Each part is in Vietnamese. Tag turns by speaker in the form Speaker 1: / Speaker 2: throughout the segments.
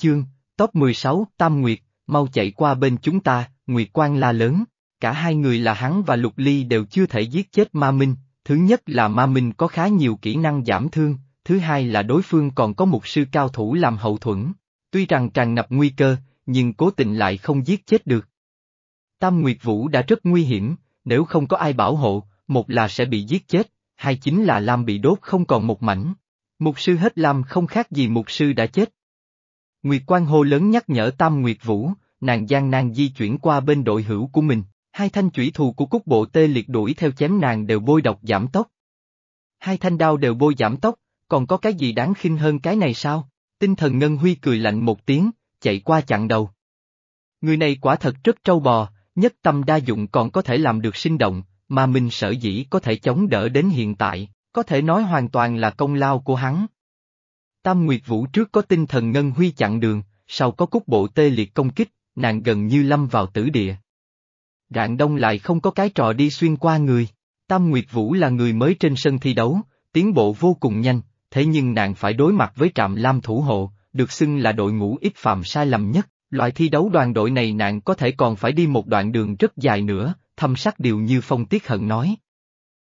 Speaker 1: Chương, top 16, Tam Nguyệt, mau chạy qua bên chúng ta, Nguyệt Quang la lớn. Cả hai người là hắn và Lục Ly đều chưa thể giết chết Ma Minh, thứ nhất là Ma Minh có khá nhiều kỹ năng giảm thương, thứ hai là đối phương còn có một sư cao thủ làm hậu thuẫn. Tuy rằng tràn ngập nguy cơ, nhưng cố tình lại không giết chết được. Tam Nguyệt Vũ đã rất nguy hiểm, nếu không có ai bảo hộ, một là sẽ bị giết chết, hai chính là Lam bị đốt không còn một mảnh. Mục sư hết Lam không khác gì mục sư đã chết. Nguyệt Quang hô lớn nhắc nhở Tam Nguyệt Vũ, nàng gian nan di chuyển qua bên đội hữu của mình, hai thanh chủy thù của cúc bộ tê liệt đuổi theo chém nàng đều bôi độc giảm tốc. Hai thanh đao đều bôi giảm tốc, còn có cái gì đáng khinh hơn cái này sao? Tinh thần Ngân Huy cười lạnh một tiếng, chạy qua chặn đầu. Người này quả thật rất trâu bò, nhất tâm đa dụng còn có thể làm được sinh động, mà mình sở dĩ có thể chống đỡ đến hiện tại, có thể nói hoàn toàn là công lao của hắn. Tam Nguyệt Vũ trước có tinh thần Ngân Huy chặn đường, sau có cúc bộ tê liệt công kích, nàng gần như lâm vào tử địa. Rạng đông lại không có cái trò đi xuyên qua người. Tam Nguyệt Vũ là người mới trên sân thi đấu, tiến bộ vô cùng nhanh, thế nhưng nàng phải đối mặt với trạm lam thủ hộ, được xưng là đội ngũ ít phạm sai lầm nhất. Loại thi đấu đoàn đội này nạn có thể còn phải đi một đoạn đường rất dài nữa, thâm sắc điều như phong tiết hận nói.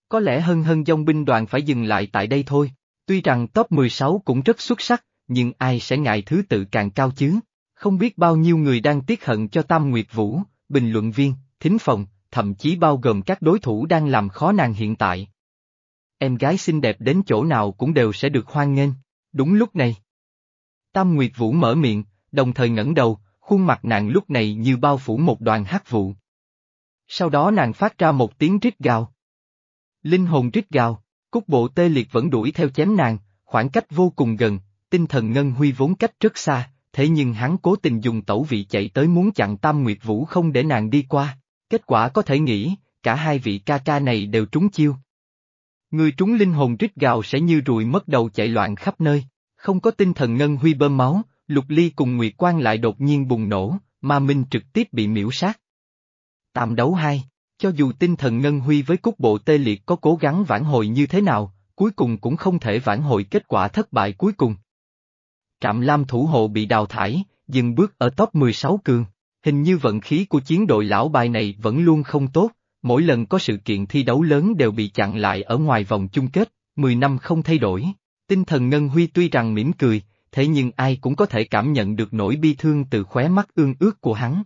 Speaker 1: Có lẽ hân hân dông binh đoàn phải dừng lại tại đây thôi, tuy rằng top 16 cũng rất xuất sắc, nhưng ai sẽ ngại thứ tự càng cao chứ? Không biết bao nhiêu người đang tiếc hận cho Tam Nguyệt Vũ, bình luận viên, thính phòng, thậm chí bao gồm các đối thủ đang làm khó nàng hiện tại. Em gái xinh đẹp đến chỗ nào cũng đều sẽ được hoan nghênh. Đúng lúc này. Tam Nguyệt Vũ mở miệng, đồng thời ngẩng đầu, khuôn mặt nàng lúc này như bao phủ một đoàn hắc vụ. Sau đó nàng phát ra một tiếng rít gào. Linh hồn rít gào, cúc bộ tê liệt vẫn đuổi theo chém nàng, khoảng cách vô cùng gần, tinh thần ngân huy vốn cách rất xa, thế nhưng hắn cố tình dùng tẩu vị chạy tới muốn chặn Tam Nguyệt Vũ không để nàng đi qua. Kết quả có thể nghĩ, cả hai vị ca ca này đều trúng chiêu. Người trúng linh hồn rít gào sẽ như ruồi mất đầu chạy loạn khắp nơi, không có tinh thần ngân huy bơm máu, lục ly cùng Nguyệt Quang lại đột nhiên bùng nổ, ma minh trực tiếp bị miễu sát. Tạm đấu hai, cho dù tinh thần ngân huy với cúc bộ tê liệt có cố gắng vãn hồi như thế nào, cuối cùng cũng không thể vãn hồi kết quả thất bại cuối cùng. Trạm Lam thủ hộ bị đào thải, dừng bước ở top 16 cường. Hình như vận khí của chiến đội lão bài này vẫn luôn không tốt, mỗi lần có sự kiện thi đấu lớn đều bị chặn lại ở ngoài vòng chung kết, 10 năm không thay đổi. Tinh thần Ngân Huy tuy rằng mỉm cười, thế nhưng ai cũng có thể cảm nhận được nỗi bi thương từ khóe mắt ương ước của hắn.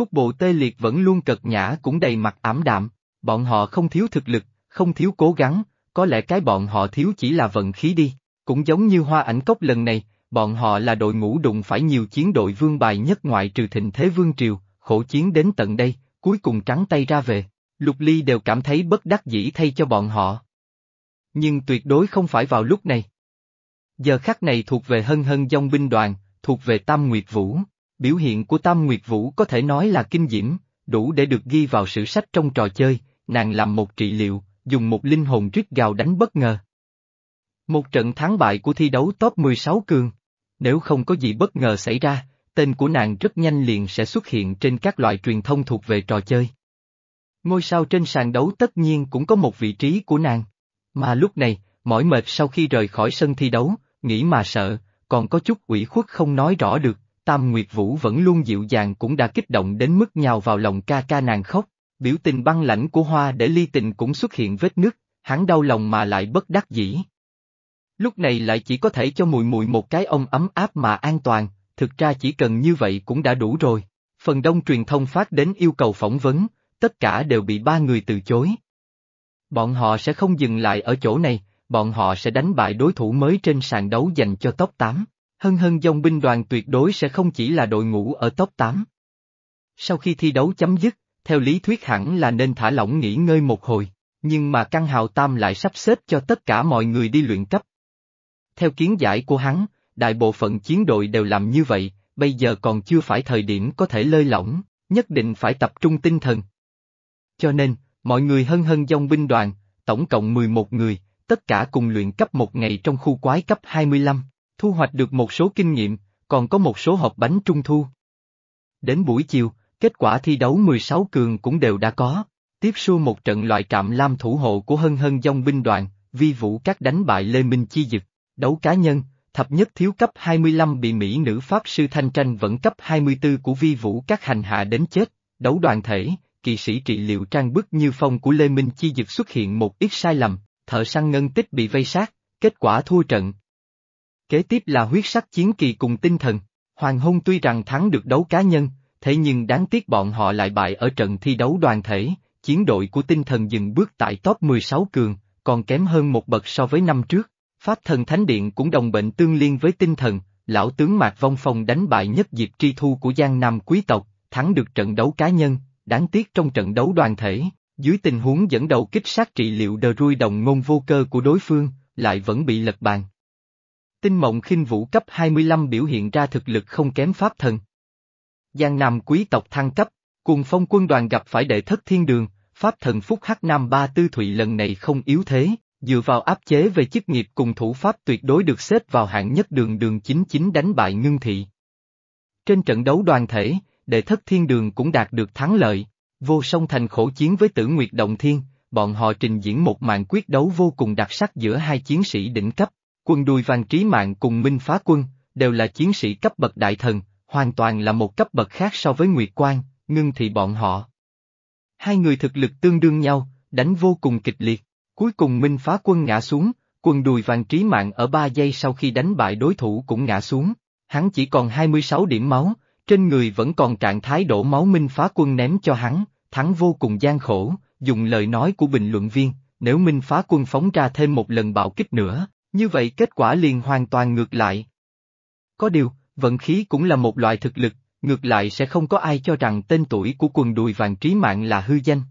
Speaker 1: Cúc bộ tê liệt vẫn luôn cật nhã cũng đầy mặt ảm đạm, bọn họ không thiếu thực lực, không thiếu cố gắng, có lẽ cái bọn họ thiếu chỉ là vận khí đi, cũng giống như hoa ảnh cốc lần này, bọn họ là đội ngũ đụng phải nhiều chiến đội vương bài nhất ngoại trừ thịnh thế vương triều, khổ chiến đến tận đây, cuối cùng trắng tay ra về, Lục Ly đều cảm thấy bất đắc dĩ thay cho bọn họ. Nhưng tuyệt đối không phải vào lúc này. Giờ khắc này thuộc về hân hân dông binh đoàn, thuộc về Tam Nguyệt Vũ, biểu hiện của Tam Nguyệt Vũ có thể nói là kinh diễm, đủ để được ghi vào sử sách trong trò chơi, nàng làm một trị liệu, dùng một linh hồn rít gào đánh bất ngờ. Một trận thắng bại của thi đấu top 16 cường. Nếu không có gì bất ngờ xảy ra, tên của nàng rất nhanh liền sẽ xuất hiện trên các loại truyền thông thuộc về trò chơi. Ngôi sao trên sàn đấu tất nhiên cũng có một vị trí của nàng. Mà lúc này, mỏi mệt sau khi rời khỏi sân thi đấu, nghĩ mà sợ, còn có chút ủy khuất không nói rõ được, Tam Nguyệt Vũ vẫn luôn dịu dàng cũng đã kích động đến mức nhào vào lòng ca ca nàng khóc, biểu tình băng lãnh của hoa để ly tình cũng xuất hiện vết nứt, hắn đau lòng mà lại bất đắc dĩ. Lúc này lại chỉ có thể cho mùi mùi một cái ông ấm áp mà an toàn, thực ra chỉ cần như vậy cũng đã đủ rồi. Phần đông truyền thông phát đến yêu cầu phỏng vấn, tất cả đều bị ba người từ chối. Bọn họ sẽ không dừng lại ở chỗ này, bọn họ sẽ đánh bại đối thủ mới trên sàn đấu dành cho top 8. Hân hân dòng binh đoàn tuyệt đối sẽ không chỉ là đội ngũ ở top 8. Sau khi thi đấu chấm dứt, theo lý thuyết hẳn là nên thả lỏng nghỉ ngơi một hồi, nhưng mà căn hào tam lại sắp xếp cho tất cả mọi người đi luyện cấp. Theo kiến giải của hắn, đại bộ phận chiến đội đều làm như vậy, bây giờ còn chưa phải thời điểm có thể lơi lỏng, nhất định phải tập trung tinh thần. Cho nên, mọi người hân hân dòng binh đoàn, tổng cộng 11 người, tất cả cùng luyện cấp một ngày trong khu quái cấp 25, thu hoạch được một số kinh nghiệm, còn có một số hộp bánh trung thu. Đến buổi chiều, kết quả thi đấu 16 cường cũng đều đã có, tiếp xu một trận loại trạm lam thủ hộ của hân hân dòng binh đoàn, vi vũ các đánh bại Lê Minh Chi Dực đấu cá nhân, thập nhất thiếu cấp 25 bị Mỹ nữ Pháp sư Thanh Tranh vẫn cấp 24 của vi vũ các hành hạ đến chết, đấu đoàn thể, kỳ sĩ trị liệu trang bức như phong của Lê Minh Chi Dực xuất hiện một ít sai lầm, thợ săn ngân tích bị vây sát, kết quả thua trận. Kế tiếp là huyết sắc chiến kỳ cùng tinh thần, Hoàng Hôn tuy rằng thắng được đấu cá nhân, thế nhưng đáng tiếc bọn họ lại bại ở trận thi đấu đoàn thể, chiến đội của tinh thần dừng bước tại top 16 cường, còn kém hơn một bậc so với năm trước. Pháp thần Thánh Điện cũng đồng bệnh tương liên với tinh thần, lão tướng Mạc Vong Phong đánh bại nhất diệp tri thu của Giang Nam quý tộc, thắng được trận đấu cá nhân, đáng tiếc trong trận đấu đoàn thể, dưới tình huống dẫn đầu kích sát trị liệu đờ rui đồng ngôn vô cơ của đối phương, lại vẫn bị lật bàn. Tinh mộng khinh vũ cấp 25 biểu hiện ra thực lực không kém pháp thần. Giang Nam quý tộc thăng cấp, cùng phong quân đoàn gặp phải đệ thất thiên đường, pháp thần Phúc Hắc Nam Ba Tư Thụy lần này không yếu thế, dựa vào áp chế về chức nghiệp cùng thủ pháp tuyệt đối được xếp vào hạng nhất đường đường chính chính đánh bại ngưng thị. Trên trận đấu đoàn thể, đệ thất thiên đường cũng đạt được thắng lợi, vô song thành khổ chiến với tử nguyệt động thiên, bọn họ trình diễn một màn quyết đấu vô cùng đặc sắc giữa hai chiến sĩ đỉnh cấp, quân đùi vàng trí mạng cùng minh phá quân, đều là chiến sĩ cấp bậc đại thần, hoàn toàn là một cấp bậc khác so với Nguyệt Quang, ngưng thị bọn họ. Hai người thực lực tương đương nhau, đánh vô cùng kịch liệt, cuối cùng Minh phá quân ngã xuống, quân đùi vàng trí mạng ở ba giây sau khi đánh bại đối thủ cũng ngã xuống, hắn chỉ còn 26 điểm máu, trên người vẫn còn trạng thái đổ máu Minh phá quân ném cho hắn, thắng vô cùng gian khổ, dùng lời nói của bình luận viên, nếu Minh phá quân phóng ra thêm một lần bạo kích nữa, như vậy kết quả liền hoàn toàn ngược lại. Có điều, vận khí cũng là một loại thực lực, ngược lại sẽ không có ai cho rằng tên tuổi của quần đùi vàng trí mạng là hư danh.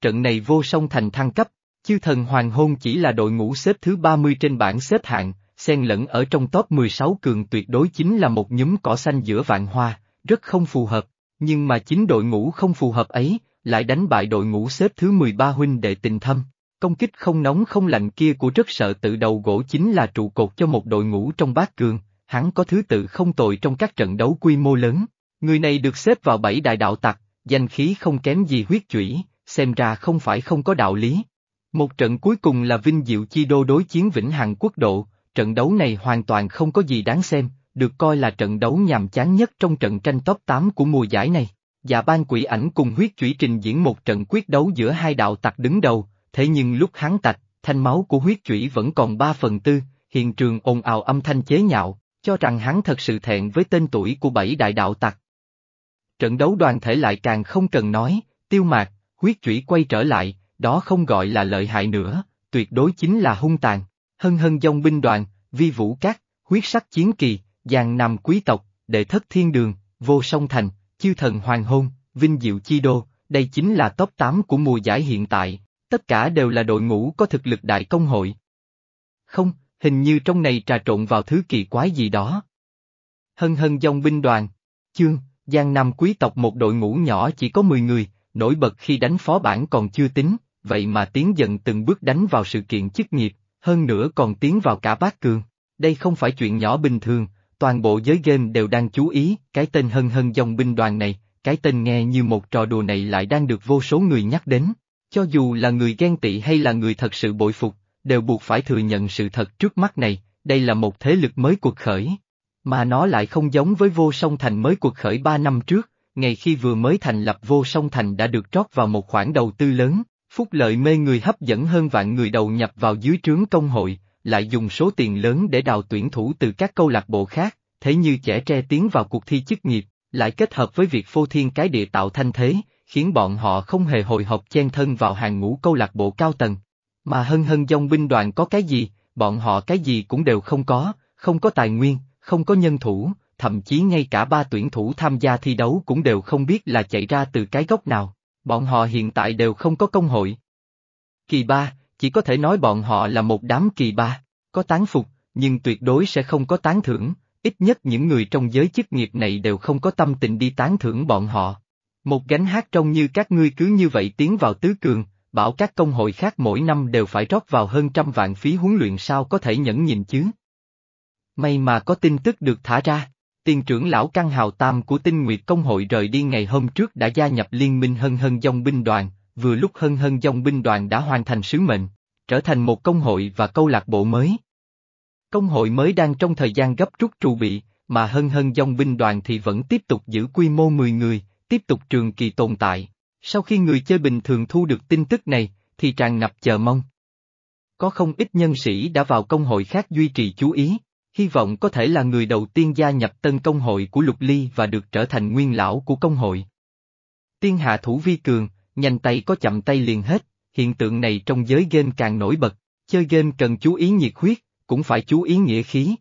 Speaker 1: Trận này vô song thành thăng cấp, chư thần hoàng hôn chỉ là đội ngũ xếp thứ 30 trên bảng xếp hạng, xen lẫn ở trong top 16 cường tuyệt đối chính là một nhúm cỏ xanh giữa vạn hoa, rất không phù hợp, nhưng mà chính đội ngũ không phù hợp ấy, lại đánh bại đội ngũ xếp thứ 13 huynh đệ tình thâm. Công kích không nóng không lạnh kia của rất sợ tự đầu gỗ chính là trụ cột cho một đội ngũ trong bát cường, hắn có thứ tự không tồi trong các trận đấu quy mô lớn. Người này được xếp vào bảy đại đạo tặc, danh khí không kém gì huyết chủy, xem ra không phải không có đạo lý. Một trận cuối cùng là Vinh Diệu Chi Đô đối chiến Vĩnh Hằng Quốc độ, trận đấu này hoàn toàn không có gì đáng xem, được coi là trận đấu nhàm chán nhất trong trận tranh top 8 của mùa giải này. Dạ ban quỷ ảnh cùng huyết chủy trình diễn một trận quyết đấu giữa hai đạo tặc đứng đầu, thế nhưng lúc hắn tạch, thanh máu của huyết chủy vẫn còn 3 phần tư, hiện trường ồn ào âm thanh chế nhạo, cho rằng hắn thật sự thẹn với tên tuổi của bảy đại đạo tặc. Trận đấu đoàn thể lại càng không cần nói, tiêu mạc, huyết chủy quay trở lại, đó không gọi là lợi hại nữa, tuyệt đối chính là hung tàn, hân hân dông binh đoàn, vi vũ cát, huyết sắc chiến kỳ, giang nam quý tộc, đệ thất thiên đường, vô song thành, chư thần hoàng hôn, vinh diệu chi đô, đây chính là top 8 của mùa giải hiện tại, tất cả đều là đội ngũ có thực lực đại công hội. Không, hình như trong này trà trộn vào thứ kỳ quái gì đó. Hân hân dòng binh đoàn, chương, Giang Nam quý tộc một đội ngũ nhỏ chỉ có 10 người, nổi bật khi đánh phó bản còn chưa tính, vậy mà tiến dần từng bước đánh vào sự kiện chức nghiệp, hơn nữa còn tiến vào cả bát cường. Đây không phải chuyện nhỏ bình thường, toàn bộ giới game đều đang chú ý, cái tên hân hân dòng binh đoàn này, cái tên nghe như một trò đùa này lại đang được vô số người nhắc đến. Cho dù là người ghen tị hay là người thật sự bội phục, đều buộc phải thừa nhận sự thật trước mắt này, đây là một thế lực mới cuộc khởi. Mà nó lại không giống với vô song thành mới cuộc khởi ba năm trước, ngày khi vừa mới thành lập vô song thành đã được trót vào một khoản đầu tư lớn, phúc lợi mê người hấp dẫn hơn vạn người đầu nhập vào dưới trướng công hội, lại dùng số tiền lớn để đào tuyển thủ từ các câu lạc bộ khác, thế như trẻ tre tiến vào cuộc thi chức nghiệp, lại kết hợp với việc phô thiên cái địa tạo thanh thế, khiến bọn họ không hề hồi hộp chen thân vào hàng ngũ câu lạc bộ cao tầng. Mà hân hân dòng binh đoàn có cái gì, bọn họ cái gì cũng đều không có, không có tài nguyên, không có nhân thủ, thậm chí ngay cả ba tuyển thủ tham gia thi đấu cũng đều không biết là chạy ra từ cái gốc nào, bọn họ hiện tại đều không có công hội. Kỳ ba, chỉ có thể nói bọn họ là một đám kỳ ba, có tán phục, nhưng tuyệt đối sẽ không có tán thưởng, ít nhất những người trong giới chức nghiệp này đều không có tâm tình đi tán thưởng bọn họ. Một gánh hát trông như các ngươi cứ như vậy tiến vào tứ cường, bảo các công hội khác mỗi năm đều phải rót vào hơn trăm vạn phí huấn luyện sao có thể nhẫn nhìn chứ. May mà có tin tức được thả ra, tiền trưởng lão căn Hào Tam của tinh nguyệt công hội rời đi ngày hôm trước đã gia nhập liên minh hân hân dòng binh đoàn, vừa lúc hân hân dòng binh đoàn đã hoàn thành sứ mệnh, trở thành một công hội và câu lạc bộ mới. Công hội mới đang trong thời gian gấp rút trù bị, mà hân hân dòng binh đoàn thì vẫn tiếp tục giữ quy mô 10 người, tiếp tục trường kỳ tồn tại. Sau khi người chơi bình thường thu được tin tức này, thì tràn ngập chờ mong. Có không ít nhân sĩ đã vào công hội khác duy trì chú ý, hy vọng có thể là người đầu tiên gia nhập tân công hội của Lục Ly và được trở thành nguyên lão của công hội. Tiên hạ thủ vi cường, nhanh tay có chậm tay liền hết, hiện tượng này trong giới game càng nổi bật, chơi game cần chú ý nhiệt huyết, cũng phải chú ý nghĩa khí.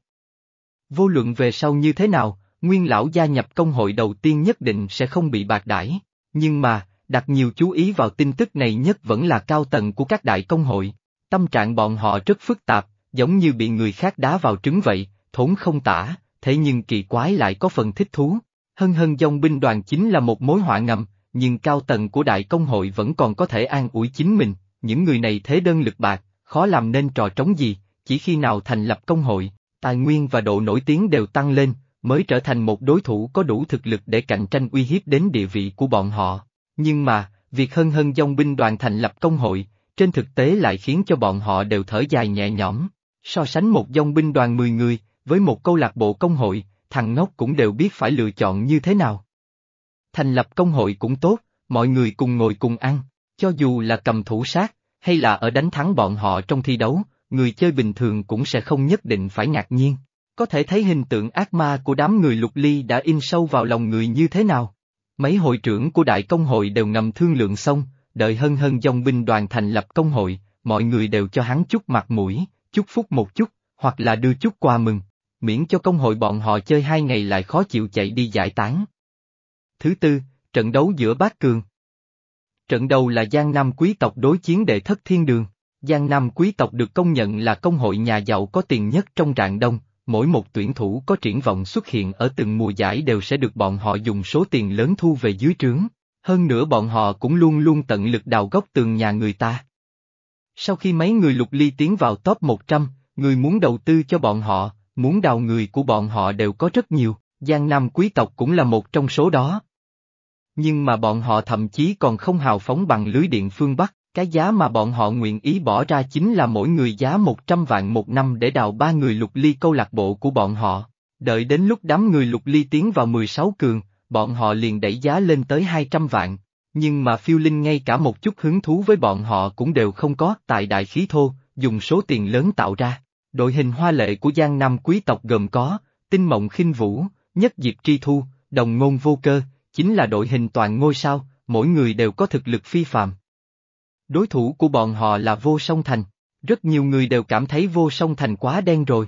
Speaker 1: Vô luận về sau như thế nào, nguyên lão gia nhập công hội đầu tiên nhất định sẽ không bị bạc đãi, nhưng mà, đặt nhiều chú ý vào tin tức này nhất vẫn là cao tầng của các đại công hội. Tâm trạng bọn họ rất phức tạp, giống như bị người khác đá vào trứng vậy, thốn không tả, thế nhưng kỳ quái lại có phần thích thú. Hân hân dòng binh đoàn chính là một mối họa ngầm, nhưng cao tầng của đại công hội vẫn còn có thể an ủi chính mình, những người này thế đơn lực bạc, khó làm nên trò trống gì, chỉ khi nào thành lập công hội, tài nguyên và độ nổi tiếng đều tăng lên, mới trở thành một đối thủ có đủ thực lực để cạnh tranh uy hiếp đến địa vị của bọn họ. Nhưng mà, việc hân hân dòng binh đoàn thành lập công hội, trên thực tế lại khiến cho bọn họ đều thở dài nhẹ nhõm. So sánh một dòng binh đoàn 10 người, với một câu lạc bộ công hội, thằng ngốc cũng đều biết phải lựa chọn như thế nào. Thành lập công hội cũng tốt, mọi người cùng ngồi cùng ăn, cho dù là cầm thủ sát, hay là ở đánh thắng bọn họ trong thi đấu, người chơi bình thường cũng sẽ không nhất định phải ngạc nhiên. Có thể thấy hình tượng ác ma của đám người lục ly đã in sâu vào lòng người như thế nào. Mấy hội trưởng của đại công hội đều ngầm thương lượng xong, đợi hân hân dòng binh đoàn thành lập công hội, mọi người đều cho hắn chút mặt mũi, chúc phúc một chút, hoặc là đưa chút quà mừng, miễn cho công hội bọn họ chơi hai ngày lại khó chịu chạy đi giải tán. Thứ tư, trận đấu giữa bát cường. Trận đầu là Giang Nam quý tộc đối chiến đệ thất thiên đường. Giang Nam quý tộc được công nhận là công hội nhà giàu có tiền nhất trong rạng đông, mỗi một tuyển thủ có triển vọng xuất hiện ở từng mùa giải đều sẽ được bọn họ dùng số tiền lớn thu về dưới trướng. Hơn nữa bọn họ cũng luôn luôn tận lực đào gốc tường nhà người ta. Sau khi mấy người lục ly tiến vào top 100, người muốn đầu tư cho bọn họ, muốn đào người của bọn họ đều có rất nhiều, Giang Nam quý tộc cũng là một trong số đó. Nhưng mà bọn họ thậm chí còn không hào phóng bằng lưới điện phương Bắc, cái giá mà bọn họ nguyện ý bỏ ra chính là mỗi người giá 100 vạn một năm để đào ba người lục ly câu lạc bộ của bọn họ. Đợi đến lúc đám người lục ly tiến vào 16 cường, bọn họ liền đẩy giá lên tới 200 vạn. Nhưng mà phiêu linh ngay cả một chút hứng thú với bọn họ cũng đều không có tại đại khí thô, dùng số tiền lớn tạo ra. Đội hình hoa lệ của Giang Nam quý tộc gồm có, Tinh Mộng khinh Vũ, Nhất Diệp Tri Thu, Đồng Ngôn Vô Cơ, chính là đội hình toàn ngôi sao, mỗi người đều có thực lực phi phàm. Đối thủ của bọn họ là Vô Song Thành, rất nhiều người đều cảm thấy Vô Song Thành quá đen rồi.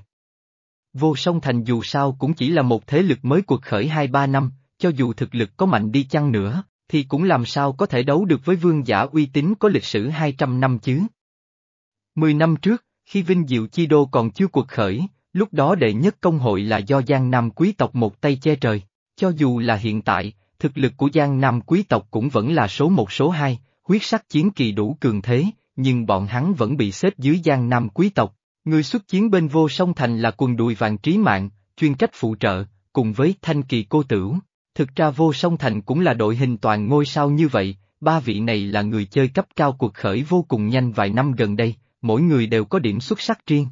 Speaker 1: Vô Song Thành dù sao cũng chỉ là một thế lực mới cuộc khởi 2-3 năm, cho dù thực lực có mạnh đi chăng nữa, thì cũng làm sao có thể đấu được với vương giả uy tín có lịch sử 200 năm chứ. Mười năm trước, khi Vinh Diệu Chi Đô còn chưa cuộc khởi, lúc đó đệ nhất công hội là do Giang Nam quý tộc một tay che trời. Cho dù là hiện tại, thực lực của Giang Nam quý tộc cũng vẫn là số một số hai, huyết sắc chiến kỳ đủ cường thế, nhưng bọn hắn vẫn bị xếp dưới Giang Nam quý tộc. Người xuất chiến bên vô song thành là quần đùi vàng trí mạng, chuyên trách phụ trợ, cùng với thanh kỳ cô tửu. Thực ra vô song thành cũng là đội hình toàn ngôi sao như vậy, ba vị này là người chơi cấp cao cuộc khởi vô cùng nhanh vài năm gần đây, mỗi người đều có điểm xuất sắc riêng.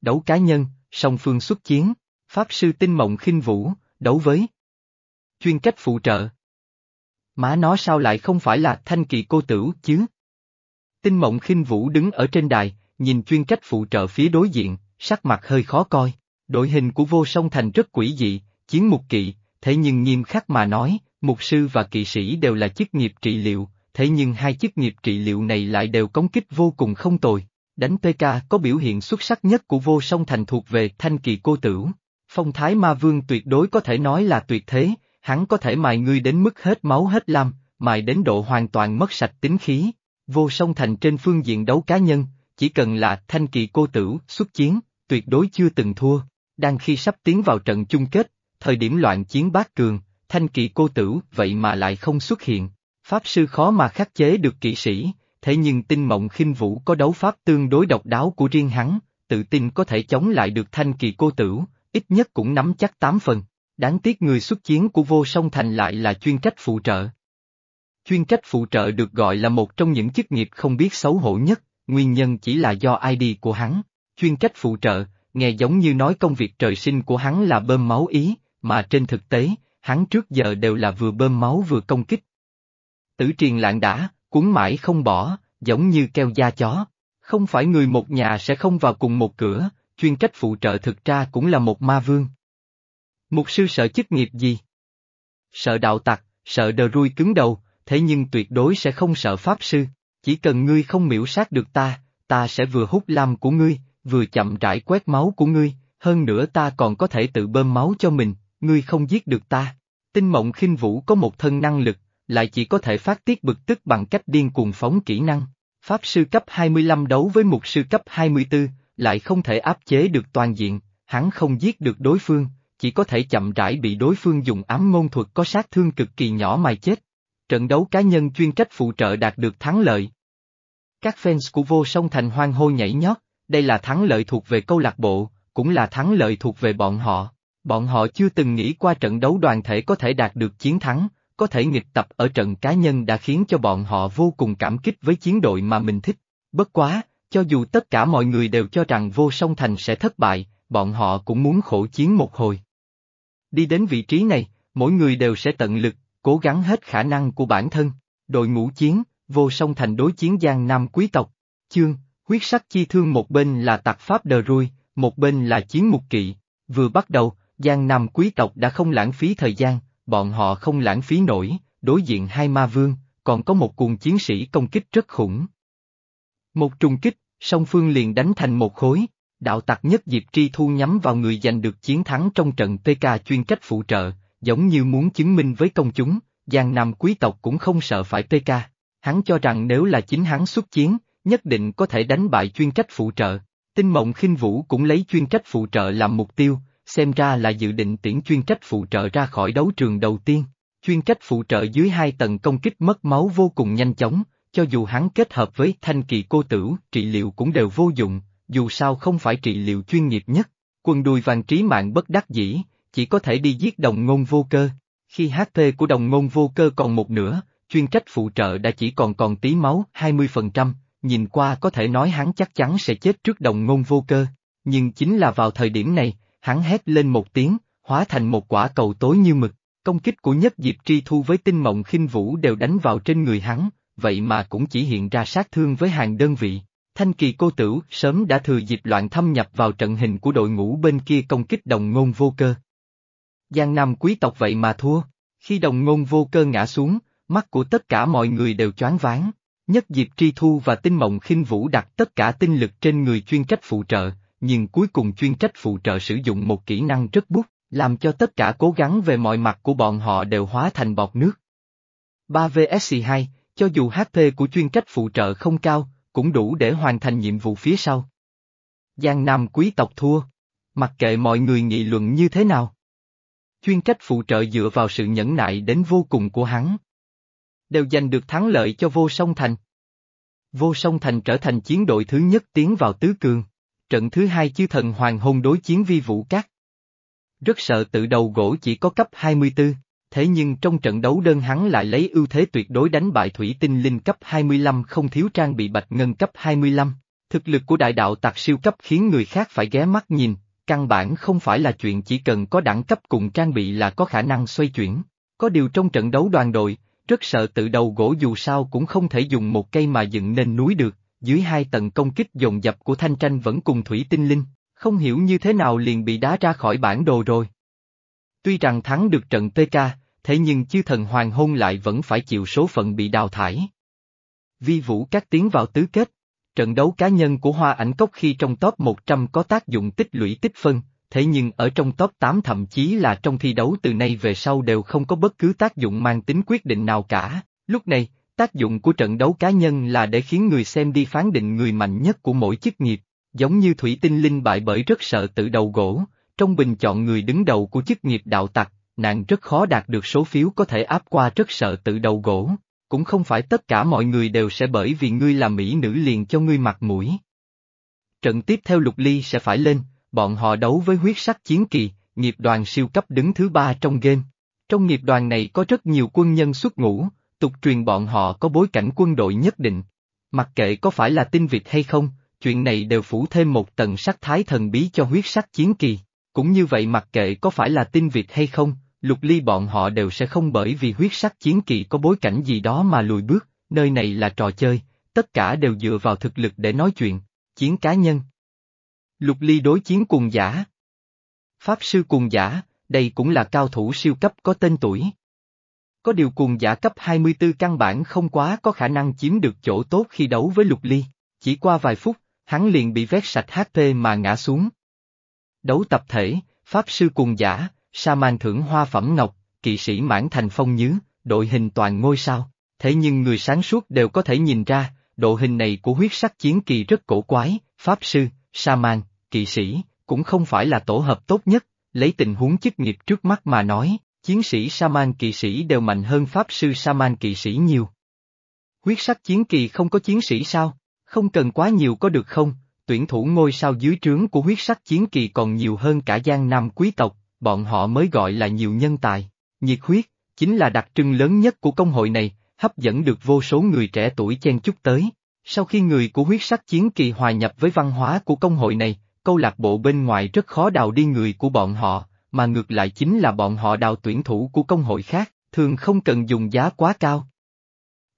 Speaker 1: Đấu cá nhân, song phương xuất chiến, Pháp sư tinh mộng khinh vũ, đấu với chuyên cách phụ trợ. Má nó sao lại không phải là thanh kỳ cô tửu chứ? Tinh mộng khinh vũ đứng ở trên đài, nhìn chuyên cách phụ trợ phía đối diện, sắc mặt hơi khó coi. Đội hình của vô song thành rất quỷ dị, chiến mục kỵ, thế nhưng nghiêm khắc mà nói, mục sư và kỵ sĩ đều là chức nghiệp trị liệu, thế nhưng hai chức nghiệp trị liệu này lại đều công kích vô cùng không tồi. Đánh PK có biểu hiện xuất sắc nhất của vô song thành thuộc về thanh kỳ cô tửu. Phong thái ma vương tuyệt đối có thể nói là tuyệt thế, hắn có thể mài ngươi đến mức hết máu hết lam, mài đến độ hoàn toàn mất sạch tính khí. Vô song thành trên phương diện đấu cá nhân, chỉ cần là thanh kỳ cô tử xuất chiến, tuyệt đối chưa từng thua. Đang khi sắp tiến vào trận chung kết, thời điểm loạn chiến bát cường, thanh kỳ cô tử vậy mà lại không xuất hiện. Pháp sư khó mà khắc chế được kỵ sĩ, thế nhưng tinh mộng khinh vũ có đấu pháp tương đối độc đáo của riêng hắn, tự tin có thể chống lại được thanh kỳ cô tử, ít nhất cũng nắm chắc tám phần. Đáng tiếc người xuất chiến của vô song thành lại là chuyên trách phụ trợ. Chuyên trách phụ trợ được gọi là một trong những chức nghiệp không biết xấu hổ nhất, nguyên nhân chỉ là do ID của hắn. Chuyên trách phụ trợ, nghe giống như nói công việc trời sinh của hắn là bơm máu ý, mà trên thực tế, hắn trước giờ đều là vừa bơm máu vừa công kích. Tử triền lạng đã, cuốn mãi không bỏ, giống như keo da chó. Không phải người một nhà sẽ không vào cùng một cửa, chuyên trách phụ trợ thực ra cũng là một ma vương. Mục sư sợ chức nghiệp gì? Sợ đạo tặc, sợ đờ rui cứng đầu, thế nhưng tuyệt đối sẽ không sợ pháp sư. Chỉ cần ngươi không miễu sát được ta, ta sẽ vừa hút lam của ngươi, vừa chậm rãi quét máu của ngươi, hơn nữa ta còn có thể tự bơm máu cho mình, ngươi không giết được ta. Tinh mộng khinh vũ có một thân năng lực, lại chỉ có thể phát tiết bực tức bằng cách điên cuồng phóng kỹ năng. Pháp sư cấp 25 đấu với mục sư cấp 24, lại không thể áp chế được toàn diện, hắn không giết được đối phương, chỉ có thể chậm rãi bị đối phương dùng ám ngôn thuật có sát thương cực kỳ nhỏ mà chết. Trận đấu cá nhân chuyên trách phụ trợ đạt được thắng lợi. Các fans của vô song thành hoang hô nhảy nhót, đây là thắng lợi thuộc về câu lạc bộ, cũng là thắng lợi thuộc về bọn họ. Bọn họ chưa từng nghĩ qua trận đấu đoàn thể có thể đạt được chiến thắng, có thể nghịch tập ở trận cá nhân đã khiến cho bọn họ vô cùng cảm kích với chiến đội mà mình thích. Bất quá, cho dù tất cả mọi người đều cho rằng vô song thành sẽ thất bại, bọn họ cũng muốn khổ chiến một hồi. Đi đến vị trí này, mỗi người đều sẽ tận lực, cố gắng hết khả năng của bản thân. Đội ngũ chiến, vô song thành đối chiến Giang Nam quý tộc. Chương, huyết sắc chi thương một bên là tặc pháp đờ rui, một bên là chiến mục kỵ. Vừa bắt đầu, Giang Nam quý tộc đã không lãng phí thời gian, bọn họ không lãng phí nổi, đối diện hai ma vương, còn có một cuồng chiến sĩ công kích rất khủng. Một trùng kích, song phương liền đánh thành một khối, đạo tặc nhất Diệp Tri Thu nhắm vào người giành được chiến thắng trong trận PK chuyên trách phụ trợ, giống như muốn chứng minh với công chúng, Giang Nam quý tộc cũng không sợ phải PK. Hắn cho rằng nếu là chính hắn xuất chiến, nhất định có thể đánh bại chuyên trách phụ trợ. Tinh mộng khinh vũ cũng lấy chuyên trách phụ trợ làm mục tiêu, xem ra là dự định tiễn chuyên trách phụ trợ ra khỏi đấu trường đầu tiên. Chuyên trách phụ trợ dưới hai tầng công kích mất máu vô cùng nhanh chóng, cho dù hắn kết hợp với thanh kỳ cô tử, trị liệu cũng đều vô dụng, dù sao không phải trị liệu chuyên nghiệp nhất. Quân đùi vàng trí mạng bất đắc dĩ, chỉ có thể đi giết đồng ngôn vô cơ. Khi HP của đồng ngôn vô cơ còn một nửa, chuyên trách phụ trợ đã chỉ còn còn tí máu 20%, nhìn qua có thể nói hắn chắc chắn sẽ chết trước đồng ngôn vô cơ. Nhưng chính là vào thời điểm này, hắn hét lên một tiếng, hóa thành một quả cầu tối như mực. Công kích của nhất diệp tri thu với tinh mộng khinh vũ đều đánh vào trên người hắn, vậy mà cũng chỉ hiện ra sát thương với hàng đơn vị. Thanh kỳ cô tử sớm đã thừa dịp loạn thâm nhập vào trận hình của đội ngũ bên kia công kích đồng ngôn vô cơ. Giang Nam quý tộc vậy mà thua, khi đồng ngôn vô cơ ngã xuống, mắt của tất cả mọi người đều choáng váng. Nhất Diệp Tri Thu và Tinh Mộng khinh Vũ đặt tất cả tinh lực trên người chuyên trách phụ trợ, nhưng cuối cùng chuyên trách phụ trợ sử dụng một kỹ năng rất bút, làm cho tất cả cố gắng về mọi mặt của bọn họ đều hóa thành bọt nước. 3vsc2 cho dù HP của chuyên trách phụ trợ không cao, cũng đủ để hoàn thành nhiệm vụ phía sau. Giang Nam quý tộc thua. Mặc kệ mọi người nghị luận như thế nào. Chuyên trách phụ trợ dựa vào sự nhẫn nại đến vô cùng của hắn. Đều giành được thắng lợi cho vô song thành. Vô song thành trở thành chiến đội thứ nhất tiến vào tứ cường. Trận thứ hai chư thần hoàng hôn đối chiến vi vũ cát. Rất sợ tự đầu gỗ chỉ có cấp 24 thế nhưng trong trận đấu đơn hắn lại lấy ưu thế tuyệt đối đánh bại thủy tinh linh cấp 25 không thiếu trang bị bạch ngân cấp 25. Thực lực của đại đạo tạc siêu cấp khiến người khác phải ghé mắt nhìn, căn bản không phải là chuyện chỉ cần có đẳng cấp cùng trang bị là có khả năng xoay chuyển. Có điều trong trận đấu đoàn đội, rất sợ tự đầu gỗ dù sao cũng không thể dùng một cây mà dựng nên núi được, dưới hai tầng công kích dồn dập của thanh tranh vẫn cùng thủy tinh linh, không hiểu như thế nào liền bị đá ra khỏi bản đồ rồi. Tuy rằng thắng được trận PK, thế nhưng chư thần hoàng hôn lại vẫn phải chịu số phận bị đào thải. Vi vũ các tiến vào tứ kết, trận đấu cá nhân của Hoa Ảnh Cốc khi trong top 100 có tác dụng tích lũy tích phân, thế nhưng ở trong top 8 thậm chí là trong thi đấu từ nay về sau đều không có bất cứ tác dụng mang tính quyết định nào cả. Lúc này, tác dụng của trận đấu cá nhân là để khiến người xem đi phán định người mạnh nhất của mỗi chức nghiệp, giống như Thủy Tinh Linh bại bởi rất sợ tự đầu gỗ, trong bình chọn người đứng đầu của chức nghiệp đạo tặc, nàng rất khó đạt được số phiếu có thể áp qua rất sợ tự đầu gỗ. Cũng không phải tất cả mọi người đều sẽ bởi vì ngươi là mỹ nữ liền cho ngươi mặt mũi. Trận tiếp theo lục ly sẽ phải lên, bọn họ đấu với huyết sắc chiến kỳ, nghiệp đoàn siêu cấp đứng thứ ba trong game. Trong nghiệp đoàn này có rất nhiều quân nhân xuất ngũ, tục truyền bọn họ có bối cảnh quân đội nhất định. Mặc kệ có phải là tinh Việt hay không, chuyện này đều phủ thêm một tầng sắc thái thần bí cho huyết sắc chiến kỳ. Cũng như vậy mặc kệ có phải là tin Việt hay không, lục ly bọn họ đều sẽ không bởi vì huyết sắc chiến kỳ có bối cảnh gì đó mà lùi bước, nơi này là trò chơi, tất cả đều dựa vào thực lực để nói chuyện, chiến cá nhân. Lục ly đối chiến cùng giả. Pháp sư cùng giả, đây cũng là cao thủ siêu cấp có tên tuổi. Có điều cùng giả cấp 24 căn bản không quá có khả năng chiếm được chỗ tốt khi đấu với lục ly, chỉ qua vài phút, hắn liền bị vét sạch HP mà ngã xuống. Đấu tập thể, Pháp sư cùng giả, sa man thưởng hoa phẩm ngọc, kỵ sĩ mãn thành phong nhứ, đội hình toàn ngôi sao, thế nhưng người sáng suốt đều có thể nhìn ra, độ hình này của huyết sắc chiến kỳ rất cổ quái, Pháp sư, sa man, kỵ sĩ, cũng không phải là tổ hợp tốt nhất, lấy tình huống chức nghiệp trước mắt mà nói, chiến sĩ Saman kỵ sĩ đều mạnh hơn Pháp sư Saman kỵ sĩ nhiều. Huyết sắc chiến kỳ không có chiến sĩ sao? Không cần quá nhiều có được không? Tuyển thủ ngôi sao dưới trướng của huyết sắc chiến kỳ còn nhiều hơn cả Giang Nam quý tộc, bọn họ mới gọi là nhiều nhân tài. Nhiệt huyết, chính là đặc trưng lớn nhất của công hội này, hấp dẫn được vô số người trẻ tuổi chen chúc tới. Sau khi người của huyết sắc chiến kỳ hòa nhập với văn hóa của công hội này, câu lạc bộ bên ngoài rất khó đào đi người của bọn họ, mà ngược lại chính là bọn họ đào tuyển thủ của công hội khác, thường không cần dùng giá quá cao.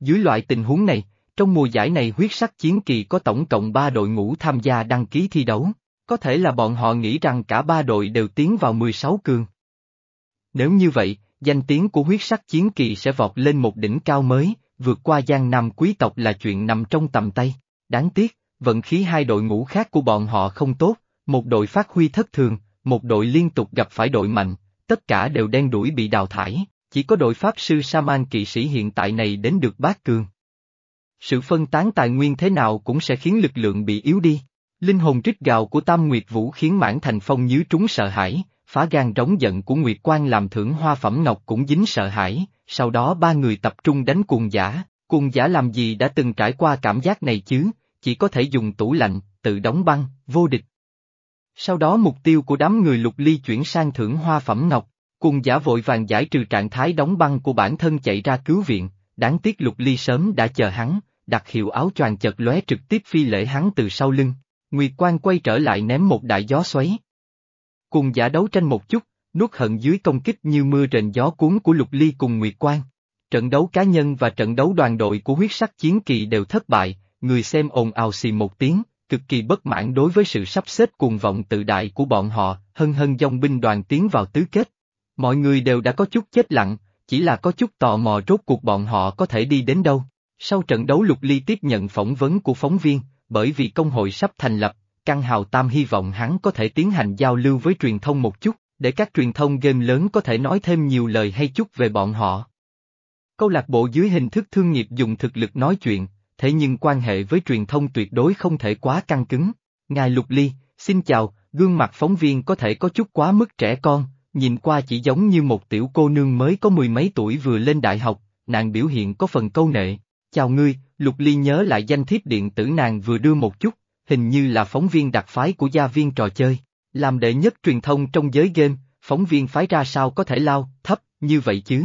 Speaker 1: Dưới loại tình huống này, trong mùa giải này huyết sắc chiến kỳ có tổng cộng 3 đội ngũ tham gia đăng ký thi đấu, có thể là bọn họ nghĩ rằng cả ba đội đều tiến vào 16 cường. Nếu như vậy, danh tiếng của huyết sắc chiến kỳ sẽ vọt lên một đỉnh cao mới, vượt qua giang nam quý tộc là chuyện nằm trong tầm tay. Đáng tiếc, vận khí hai đội ngũ khác của bọn họ không tốt, một đội phát huy thất thường, một đội liên tục gặp phải đội mạnh, tất cả đều đen đuổi bị đào thải, chỉ có đội Pháp sư Saman kỵ sĩ hiện tại này đến được bát cường. Sự phân tán tài nguyên thế nào cũng sẽ khiến lực lượng bị yếu đi. Linh hồn rít gào của Tam Nguyệt Vũ khiến mãn thành phong nhứ trúng sợ hãi, phá gan trống giận của Nguyệt Quan làm thưởng hoa phẩm ngọc cũng dính sợ hãi, sau đó ba người tập trung đánh cuồng giả, cuồng giả làm gì đã từng trải qua cảm giác này chứ, chỉ có thể dùng tủ lạnh, tự đóng băng, vô địch. Sau đó mục tiêu của đám người lục ly chuyển sang thưởng hoa phẩm ngọc, Cuồng giả vội vàng giải trừ trạng thái đóng băng của bản thân chạy ra cứu viện, đáng tiếc lục ly sớm đã chờ hắn, đặt hiệu áo choàng chật lóe trực tiếp phi lễ hắn từ sau lưng, Nguyệt Quan quay trở lại ném một đại gió xoáy. Cùng giả đấu tranh một chút, nuốt hận dưới công kích như mưa rền gió cuốn của lục ly cùng Nguyệt Quan. Trận đấu cá nhân và trận đấu đoàn đội của huyết sắc chiến kỳ đều thất bại, người xem ồn ào xì một tiếng, cực kỳ bất mãn đối với sự sắp xếp cuồng vọng tự đại của bọn họ, hân hân dòng binh đoàn tiến vào tứ kết. Mọi người đều đã có chút chết lặng, chỉ là có chút tò mò rốt cuộc bọn họ có thể đi đến đâu. Sau trận đấu Lục Ly tiếp nhận phỏng vấn của phóng viên, bởi vì công hội sắp thành lập, Căn Hào Tam hy vọng hắn có thể tiến hành giao lưu với truyền thông một chút, để các truyền thông game lớn có thể nói thêm nhiều lời hay chút về bọn họ. Câu lạc bộ dưới hình thức thương nghiệp dùng thực lực nói chuyện, thế nhưng quan hệ với truyền thông tuyệt đối không thể quá căng cứng. Ngài Lục Ly, xin chào, gương mặt phóng viên có thể có chút quá mức trẻ con, nhìn qua chỉ giống như một tiểu cô nương mới có mười mấy tuổi vừa lên đại học, nàng biểu hiện có phần câu nệ. Chào ngươi, Lục Ly nhớ lại danh thiếp điện tử nàng vừa đưa một chút, hình như là phóng viên đặc phái của gia viên trò chơi. Làm đệ nhất truyền thông trong giới game, phóng viên phái ra sao có thể lao, thấp, như vậy chứ?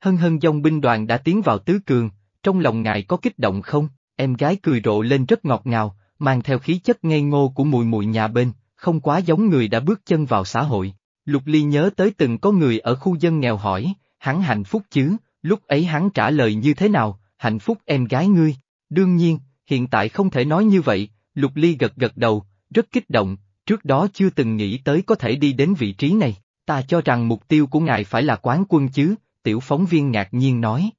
Speaker 1: Hân hân dòng binh đoàn đã tiến vào tứ cường, trong lòng ngài có kích động không? Em gái cười rộ lên rất ngọt ngào, mang theo khí chất ngây ngô của mùi mùi nhà bên, không quá giống người đã bước chân vào xã hội. Lục Ly nhớ tới từng có người ở khu dân nghèo hỏi, hắn hạnh phúc chứ, lúc ấy hắn trả lời như thế nào, hạnh phúc em gái ngươi. Đương nhiên, hiện tại không thể nói như vậy, Lục Ly gật gật đầu, rất kích động, trước đó chưa từng nghĩ tới có thể đi đến vị trí này, ta cho rằng mục tiêu của ngài phải là quán quân chứ, tiểu phóng viên ngạc nhiên nói.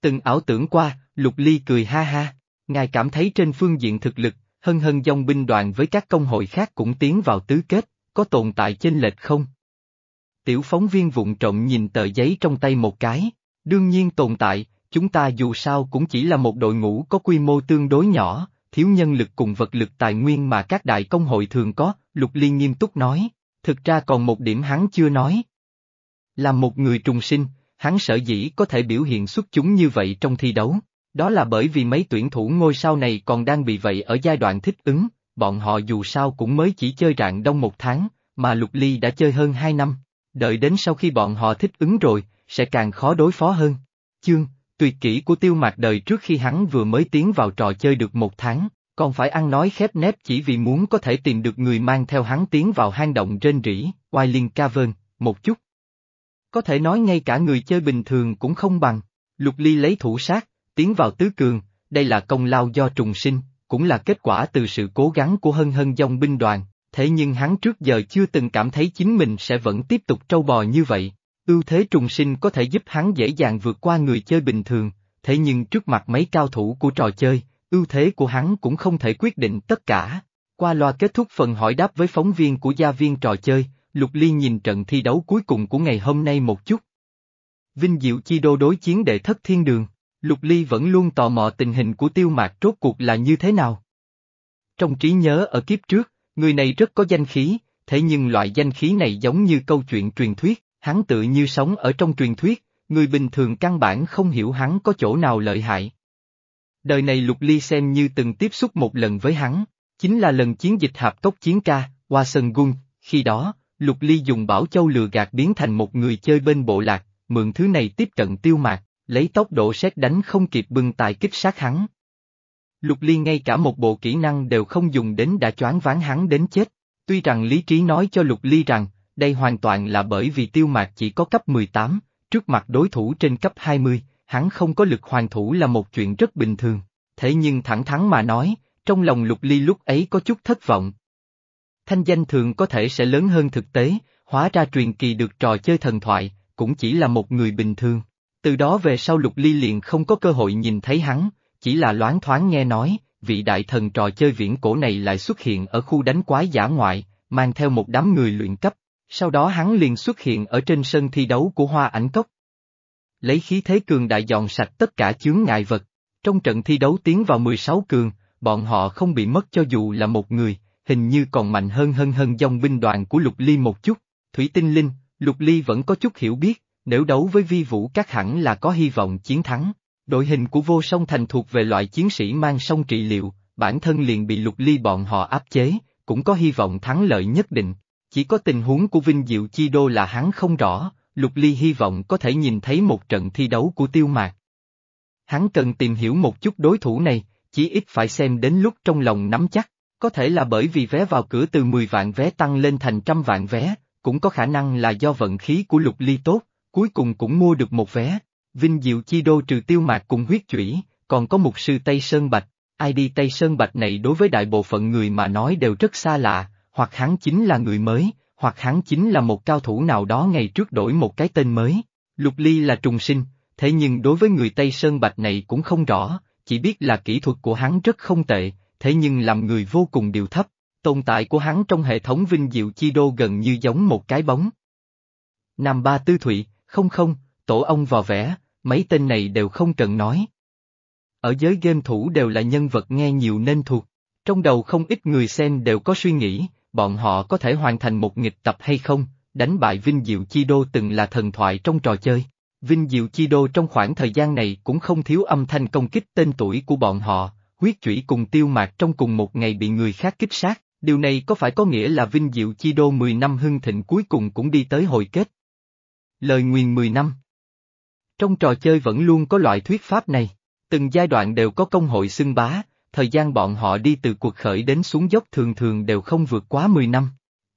Speaker 1: Từng ảo tưởng qua, Lục Ly cười ha ha, ngài cảm thấy trên phương diện thực lực, hân hân dòng binh đoàn với các công hội khác cũng tiến vào tứ kết, có tồn tại chênh lệch không? Tiểu phóng viên vụng trộm nhìn tờ giấy trong tay một cái, đương nhiên tồn tại, chúng ta dù sao cũng chỉ là một đội ngũ có quy mô tương đối nhỏ, thiếu nhân lực cùng vật lực tài nguyên mà các đại công hội thường có, Lục Ly nghiêm túc nói, thực ra còn một điểm hắn chưa nói. Là một người trùng sinh, hắn sở dĩ có thể biểu hiện xuất chúng như vậy trong thi đấu, đó là bởi vì mấy tuyển thủ ngôi sao này còn đang bị vậy ở giai đoạn thích ứng, bọn họ dù sao cũng mới chỉ chơi rạng đông một tháng, mà Lục Ly đã chơi hơn hai năm, đợi đến sau khi bọn họ thích ứng rồi, sẽ càng khó đối phó hơn. Chương, tuyệt kỹ của tiêu mạc đời trước khi hắn vừa mới tiến vào trò chơi được một tháng, còn phải ăn nói khép nép chỉ vì muốn có thể tìm được người mang theo hắn tiến vào hang động trên rỉ, Wailing Cavern, một chút. Có thể nói ngay cả người chơi bình thường cũng không bằng. Lục Ly lấy thủ sát, tiến vào tứ cường, đây là công lao do trùng sinh, cũng là kết quả từ sự cố gắng của hân hân dòng binh đoàn, thế nhưng hắn trước giờ chưa từng cảm thấy chính mình sẽ vẫn tiếp tục trâu bò như vậy. Ưu thế trùng sinh có thể giúp hắn dễ dàng vượt qua người chơi bình thường, thế nhưng trước mặt mấy cao thủ của trò chơi, ưu thế của hắn cũng không thể quyết định tất cả. Qua loa kết thúc phần hỏi đáp với phóng viên của gia viên trò chơi, Lục Ly nhìn trận thi đấu cuối cùng của ngày hôm nay một chút. Vinh Diệu Chi Đô đối chiến đệ thất thiên đường, Lục Ly vẫn luôn tò mò tình hình của tiêu mạc rốt cuộc là như thế nào. Trong trí nhớ ở kiếp trước, người này rất có danh khí, thế nhưng loại danh khí này giống như câu chuyện truyền thuyết, hắn tự như sống ở trong truyền thuyết, người bình thường căn bản không hiểu hắn có chỗ nào lợi hại. Đời này Lục Ly xem như từng tiếp xúc một lần với hắn, chính là lần chiến dịch hạp cốc chiến ca, qua Sơn Gun, khi đó, Lục Ly dùng bảo châu lừa gạt biến thành một người chơi bên bộ lạc, mượn thứ này tiếp cận tiêu mạc, lấy tốc độ xét đánh không kịp bưng tài kích sát hắn. Lục Ly ngay cả một bộ kỹ năng đều không dùng đến đã choáng ván hắn đến chết, tuy rằng lý trí nói cho Lục Ly rằng, đây hoàn toàn là bởi vì tiêu mạc chỉ có cấp 18, trước mặt đối thủ trên cấp 20, hắn không có lực hoàn thủ là một chuyện rất bình thường, thế nhưng thẳng thắn mà nói, trong lòng Lục Ly lúc ấy có chút thất vọng. Thanh danh thường có thể sẽ lớn hơn thực tế, hóa ra truyền kỳ được trò chơi thần thoại, cũng chỉ là một người bình thường. Từ đó về sau Lục Ly liền không có cơ hội nhìn thấy hắn, chỉ là loáng thoáng nghe nói, vị đại thần trò chơi viễn cổ này lại xuất hiện ở khu đánh quái giả ngoại, mang theo một đám người luyện cấp, sau đó hắn liền xuất hiện ở trên sân thi đấu của Hoa Ảnh Cốc. Lấy khí thế cường đại dọn sạch tất cả chướng ngại vật, trong trận thi đấu tiến vào 16 cường, bọn họ không bị mất cho dù là một người, hình như còn mạnh hơn hơn hơn dòng binh đoàn của Lục Ly một chút, Thủy Tinh Linh, Lục Ly vẫn có chút hiểu biết, nếu đấu với vi vũ các hẳn là có hy vọng chiến thắng. Đội hình của vô song thành thuộc về loại chiến sĩ mang song trị liệu, bản thân liền bị lục ly bọn họ áp chế, cũng có hy vọng thắng lợi nhất định. Chỉ có tình huống của Vinh Diệu Chi Đô là hắn không rõ, lục ly hy vọng có thể nhìn thấy một trận thi đấu của tiêu mạc. Hắn cần tìm hiểu một chút đối thủ này, chỉ ít phải xem đến lúc trong lòng nắm chắc, có thể là bởi vì vé vào cửa từ 10 vạn vé tăng lên thành trăm vạn vé, cũng có khả năng là do vận khí của lục ly tốt, cuối cùng cũng mua được một vé. Vinh Diệu Chi Đô trừ tiêu mạc cùng huyết chủy, còn có một sư Tây Sơn Bạch. Ai đi Tây Sơn Bạch này đối với đại bộ phận người mà nói đều rất xa lạ, hoặc hắn chính là người mới, hoặc hắn chính là một cao thủ nào đó ngày trước đổi một cái tên mới. Lục Ly là trùng sinh, thế nhưng đối với người Tây Sơn Bạch này cũng không rõ, chỉ biết là kỹ thuật của hắn rất không tệ, thế nhưng làm người vô cùng điều thấp. Tồn tại của hắn trong hệ thống Vinh Diệu Chi Đô gần như giống một cái bóng. Nam Ba Tư Thụy, không không, tổ ông vò vẽ, mấy tên này đều không cần nói. Ở giới game thủ đều là nhân vật nghe nhiều nên thuộc, trong đầu không ít người xem đều có suy nghĩ, bọn họ có thể hoàn thành một nghịch tập hay không, đánh bại Vinh Diệu Chi Đô từng là thần thoại trong trò chơi. Vinh Diệu Chi Đô trong khoảng thời gian này cũng không thiếu âm thanh công kích tên tuổi của bọn họ, huyết chủy cùng tiêu mạc trong cùng một ngày bị người khác kích sát, điều này có phải có nghĩa là Vinh Diệu Chi Đô 10 năm hưng thịnh cuối cùng cũng đi tới hồi kết? Lời nguyền 10 năm Trong trò chơi vẫn luôn có loại thuyết pháp này, từng giai đoạn đều có công hội xưng bá, thời gian bọn họ đi từ cuộc khởi đến xuống dốc thường thường đều không vượt quá 10 năm.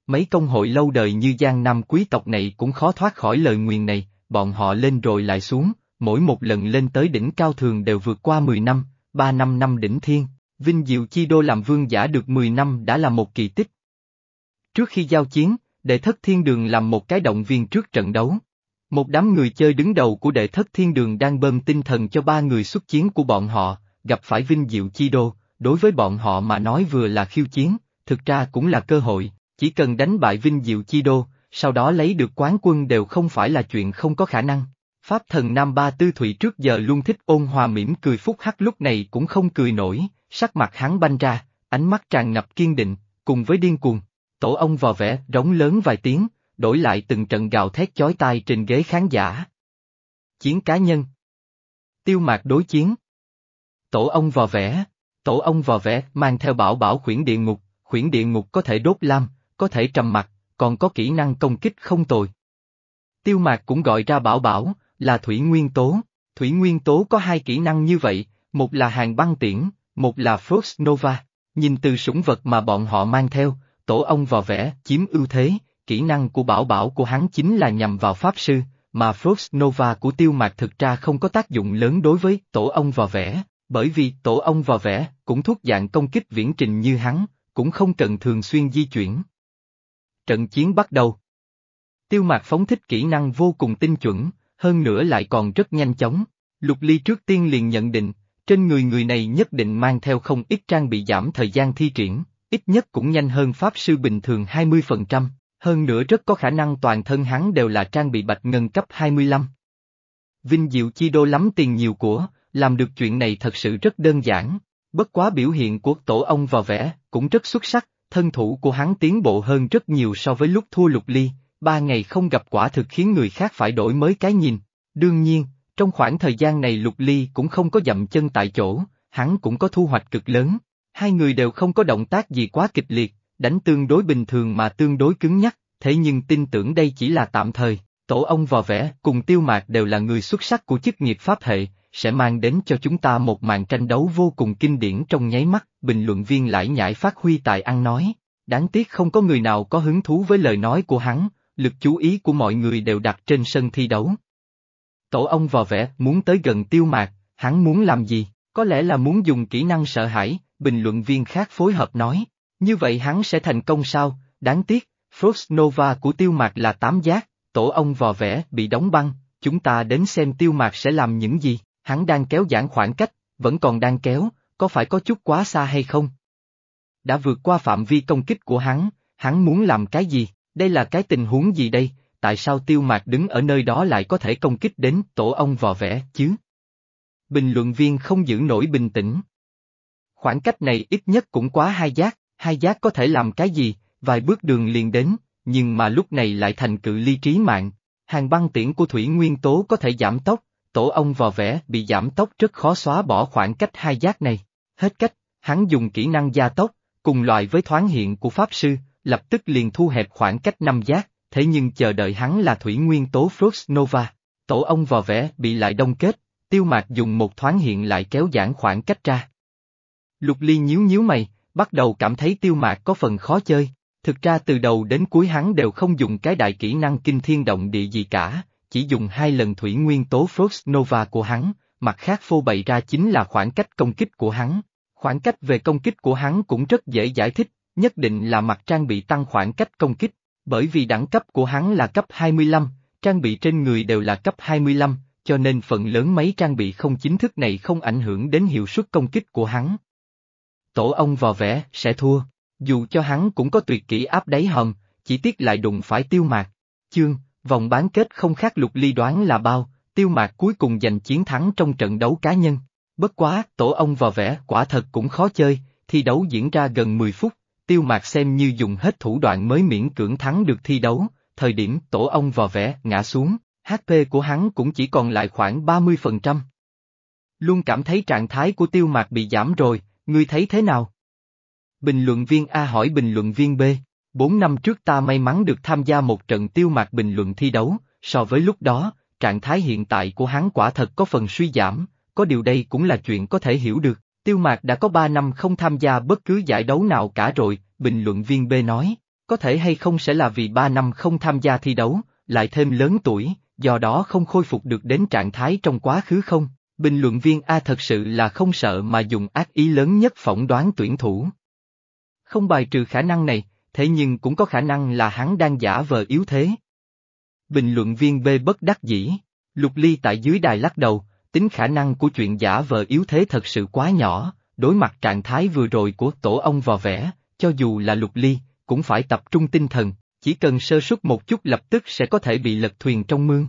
Speaker 1: Mấy công hội lâu đời như Giang Nam quý tộc này cũng khó thoát khỏi lời nguyền này, bọn họ lên rồi lại xuống, mỗi một lần lên tới đỉnh cao thường đều vượt qua 10 năm, 3 năm năm đỉnh thiên, Vinh Diệu Chi Đô làm vương giả được 10 năm đã là một kỳ tích. Trước khi giao chiến, đệ thất thiên đường làm một cái động viên trước trận đấu. Một đám người chơi đứng đầu của đệ thất thiên đường đang bơm tinh thần cho ba người xuất chiến của bọn họ, gặp phải Vinh Diệu Chi Đô, đối với bọn họ mà nói vừa là khiêu chiến, thực ra cũng là cơ hội, chỉ cần đánh bại Vinh Diệu Chi Đô, sau đó lấy được quán quân đều không phải là chuyện không có khả năng. Pháp thần Nam Ba Tư Thụy trước giờ luôn thích ôn hòa mỉm cười phúc hắc lúc này cũng không cười nổi, sắc mặt hắn banh ra, ánh mắt tràn ngập kiên định, cùng với điên cuồng. Tổ ông vò vẽ, rống lớn vài tiếng, đổi lại từng trận gào thét chói tai trên ghế khán giả. Chiến cá nhân. Tiêu mạc đối chiến. Tổ ông vò vẽ, tổ ông vò vẽ mang theo bảo bảo khuyển địa ngục, khuyển địa ngục có thể đốt lam, có thể trầm mặt, còn có kỹ năng công kích không tồi. Tiêu mạc cũng gọi ra bảo bảo, là thủy nguyên tố, thủy nguyên tố có hai kỹ năng như vậy, một là hàng băng tiễn, một là Frost Nova, Nhìn từ sủng vật mà bọn họ mang theo, tổ ông vò vẽ, chiếm ưu thế, kỹ năng của bảo bảo của hắn chính là nhằm vào pháp sư, mà Frost Nova của tiêu mạc thực ra không có tác dụng lớn đối với tổ ông vò vẽ, bởi vì tổ ông vò vẽ cũng thuộc dạng công kích viễn trình như hắn, cũng không cần thường xuyên di chuyển. Trận chiến bắt đầu. Tiêu mạc phóng thích kỹ năng vô cùng tinh chuẩn, hơn nữa lại còn rất nhanh chóng. Lục Ly trước tiên liền nhận định, trên người người này nhất định mang theo không ít trang bị giảm thời gian thi triển, ít nhất cũng nhanh hơn Pháp Sư bình thường 20%, hơn nữa rất có khả năng toàn thân hắn đều là trang bị bạch ngân cấp 25. Vinh Diệu Chi Đô lắm tiền nhiều của, làm được chuyện này thật sự rất đơn giản, bất quá biểu hiện của tổ ông vào vẽ, cũng rất xuất sắc, thân thủ của hắn tiến bộ hơn rất nhiều so với lúc thua lục ly, ba ngày không gặp quả thực khiến người khác phải đổi mới cái nhìn. Đương nhiên, trong khoảng thời gian này lục ly cũng không có dậm chân tại chỗ, hắn cũng có thu hoạch cực lớn. Hai người đều không có động tác gì quá kịch liệt, đánh tương đối bình thường mà tương đối cứng nhắc, thế nhưng tin tưởng đây chỉ là tạm thời. Tổ ông vò vẽ cùng tiêu mạc đều là người xuất sắc của chức nghiệp pháp hệ, sẽ mang đến cho chúng ta một màn tranh đấu vô cùng kinh điển trong nháy mắt, bình luận viên lại nhảy phát huy tài ăn nói. Đáng tiếc không có người nào có hứng thú với lời nói của hắn, lực chú ý của mọi người đều đặt trên sân thi đấu. Tổ ông vò vẽ muốn tới gần tiêu mạc, hắn muốn làm gì, có lẽ là muốn dùng kỹ năng sợ hãi, bình luận viên khác phối hợp nói. Như vậy hắn sẽ thành công sao, đáng tiếc, Frost Nova của tiêu mạc là tám giác, tổ ông vò vẽ bị đóng băng, chúng ta đến xem tiêu mạc sẽ làm những gì, hắn đang kéo giãn khoảng cách, vẫn còn đang kéo, có phải có chút quá xa hay không? Đã vượt qua phạm vi công kích của hắn, hắn muốn làm cái gì, đây là cái tình huống gì đây, tại sao tiêu mạc đứng ở nơi đó lại có thể công kích đến tổ ông vò vẽ chứ? Bình luận viên không giữ nổi bình tĩnh. Khoảng cách này ít nhất cũng quá hai giác, hai giác có thể làm cái gì, vài bước đường liền đến, nhưng mà lúc này lại thành cự ly trí mạng. Hàng băng tiễn của thủy nguyên tố có thể giảm tốc, tổ ông vò vẽ bị giảm tốc rất khó xóa bỏ khoảng cách hai giác này. Hết cách, hắn dùng kỹ năng gia tốc, cùng loại với thoáng hiện của Pháp Sư, lập tức liền thu hẹp khoảng cách năm giác, thế nhưng chờ đợi hắn là thủy nguyên tố Frost Nova. Tổ ông vò vẽ bị lại đông kết, tiêu mạc dùng một thoáng hiện lại kéo giãn khoảng cách ra. Lục ly nhíu nhíu mày, bắt đầu cảm thấy tiêu mạc có phần khó chơi. Thực ra từ đầu đến cuối hắn đều không dùng cái đại kỹ năng kinh thiên động địa gì cả, chỉ dùng hai lần thủy nguyên tố Frost Nova của hắn, mặt khác phô bày ra chính là khoảng cách công kích của hắn. Khoảng cách về công kích của hắn cũng rất dễ giải thích, nhất định là mặt trang bị tăng khoảng cách công kích, bởi vì đẳng cấp của hắn là cấp 25, trang bị trên người đều là cấp 25, cho nên phần lớn mấy trang bị không chính thức này không ảnh hưởng đến hiệu suất công kích của hắn. Tổ ông vò vẽ sẽ thua, dù cho hắn cũng có tuyệt kỹ áp đáy hầm, chỉ tiếc lại đụng phải tiêu mạc. Chương, vòng bán kết không khác lục ly đoán là bao, tiêu mạc cuối cùng giành chiến thắng trong trận đấu cá nhân. Bất quá, tổ ông vò vẽ quả thật cũng khó chơi, thi đấu diễn ra gần 10 phút, tiêu mạc xem như dùng hết thủ đoạn mới miễn cưỡng thắng được thi đấu, thời điểm tổ ông vò vẽ ngã xuống, HP của hắn cũng chỉ còn lại khoảng 30%. Luôn cảm thấy trạng thái của tiêu mạc bị giảm rồi, ngươi thấy thế nào? Bình luận viên A hỏi bình luận viên B, bốn năm trước ta may mắn được tham gia một trận tiêu mạc bình luận thi đấu, so với lúc đó, trạng thái hiện tại của hắn quả thật có phần suy giảm, có điều đây cũng là chuyện có thể hiểu được. Tiêu Mạc đã có 3 năm không tham gia bất cứ giải đấu nào cả rồi, bình luận viên B nói, có thể hay không sẽ là vì 3 năm không tham gia thi đấu, lại thêm lớn tuổi, do đó không khôi phục được đến trạng thái trong quá khứ không? Bình luận viên A thật sự là không sợ mà dùng ác ý lớn nhất phỏng đoán tuyển thủ. Không bài trừ khả năng này, thế nhưng cũng có khả năng là hắn đang giả vờ yếu thế. Bình luận viên B bất đắc dĩ, Lục Ly tại dưới đài lắc đầu, tính khả năng của chuyện giả vờ yếu thế thật sự quá nhỏ, đối mặt trạng thái vừa rồi của tổ ông vò vẽ, cho dù là lục ly, cũng phải tập trung tinh thần, chỉ cần sơ suất một chút lập tức sẽ có thể bị lật thuyền trong mương.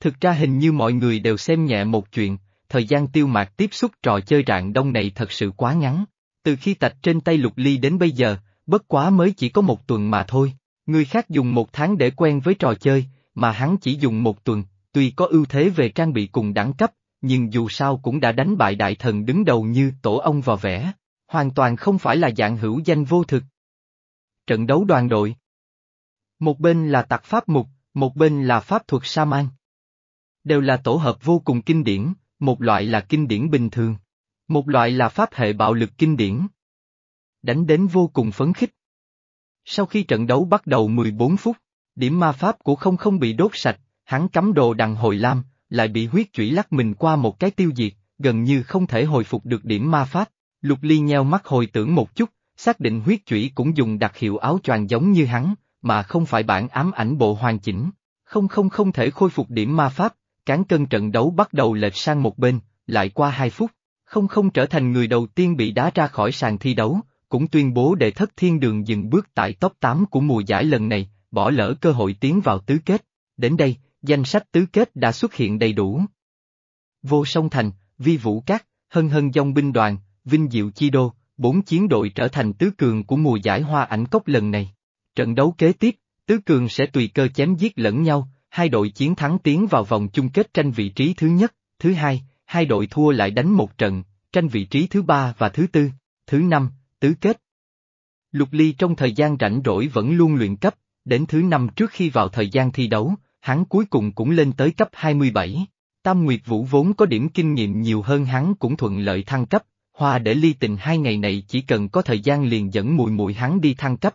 Speaker 1: Thực ra hình như mọi người đều xem nhẹ một chuyện, thời gian tiêu mạc tiếp xúc trò chơi rạng đông này thật sự quá ngắn. Từ khi tạch trên tay lục ly đến bây giờ, bất quá mới chỉ có một tuần mà thôi. Người khác dùng một tháng để quen với trò chơi, mà hắn chỉ dùng một tuần, tuy có ưu thế về trang bị cùng đẳng cấp, nhưng dù sao cũng đã đánh bại đại thần đứng đầu như tổ ông vào vẽ, hoàn toàn không phải là dạng hữu danh vô thực. Trận đấu đoàn đội Một bên là tặc pháp mục, một bên là pháp thuật sa man. Đều là tổ hợp vô cùng kinh điển, một loại là kinh điển bình thường, một loại là pháp hệ bạo lực kinh điển đánh đến vô cùng phấn khích. Sau khi trận đấu bắt đầu 14 phút, điểm ma pháp của không không bị đốt sạch, hắn cắm đồ đằng hồi lam, lại bị huyết chủy lắc mình qua một cái tiêu diệt, gần như không thể hồi phục được điểm ma pháp. Lục Ly nheo mắt hồi tưởng một chút, xác định huyết chủy cũng dùng đặc hiệu áo choàng giống như hắn, mà không phải bản ám ảnh bộ hoàn chỉnh. Không không không thể khôi phục điểm ma pháp, cán cân trận đấu bắt đầu lệch sang một bên, lại qua hai phút, không không trở thành người đầu tiên bị đá ra khỏi sàn thi đấu, cũng tuyên bố đệ thất thiên đường dừng bước tại top 8 của mùa giải lần này, bỏ lỡ cơ hội tiến vào tứ kết. Đến đây, danh sách tứ kết đã xuất hiện đầy đủ. Vô song thành, vi vũ cát, hân hân dông binh đoàn, vinh diệu chi đô, bốn chiến đội trở thành tứ cường của mùa giải hoa ảnh cốc lần này. Trận đấu kế tiếp, tứ cường sẽ tùy cơ chém giết lẫn nhau, hai đội chiến thắng tiến vào vòng chung kết tranh vị trí thứ nhất, thứ hai, hai đội thua lại đánh một trận, tranh vị trí thứ ba và thứ tư, thứ năm, tứ kết. Lục Ly trong thời gian rảnh rỗi vẫn luôn luyện cấp, đến thứ năm trước khi vào thời gian thi đấu, hắn cuối cùng cũng lên tới cấp 27. Tam Nguyệt Vũ vốn có điểm kinh nghiệm nhiều hơn hắn cũng thuận lợi thăng cấp, Hoa để ly tình hai ngày này chỉ cần có thời gian liền dẫn mùi mùi hắn đi thăng cấp.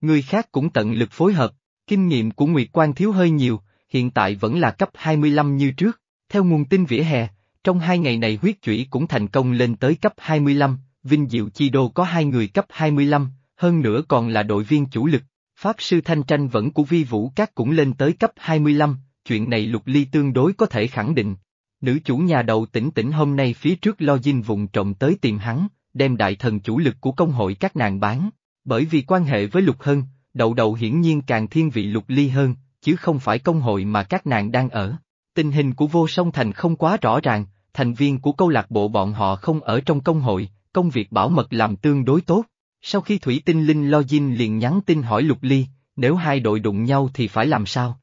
Speaker 1: Người khác cũng tận lực phối hợp, kinh nghiệm của Nguyệt Quan thiếu hơi nhiều, hiện tại vẫn là cấp 25 như trước, theo nguồn tin vỉa hè, trong hai ngày này huyết chủy cũng thành công lên tới cấp 25, Vinh Diệu Chi Đô có hai người cấp 25, hơn nữa còn là đội viên chủ lực, Pháp Sư Thanh Tranh vẫn của Vi Vũ Các cũng lên tới cấp 25, chuyện này Lục Ly tương đối có thể khẳng định. Nữ chủ nhà đầu tỉnh tỉnh hôm nay phía trước lo dinh vùng trộm tới tìm hắn, đem đại thần chủ lực của công hội các nàng bán, bởi vì quan hệ với Lục Hân, đầu đầu hiển nhiên càng thiên vị Lục Ly hơn, chứ không phải công hội mà các nàng đang ở. Tình hình của vô song thành không quá rõ ràng, thành viên của câu lạc bộ bọn họ không ở trong công hội, công việc bảo mật làm tương đối tốt. Sau khi Thủy Tinh Linh Login liền nhắn tin hỏi Lục Ly, nếu hai đội đụng nhau thì phải làm sao?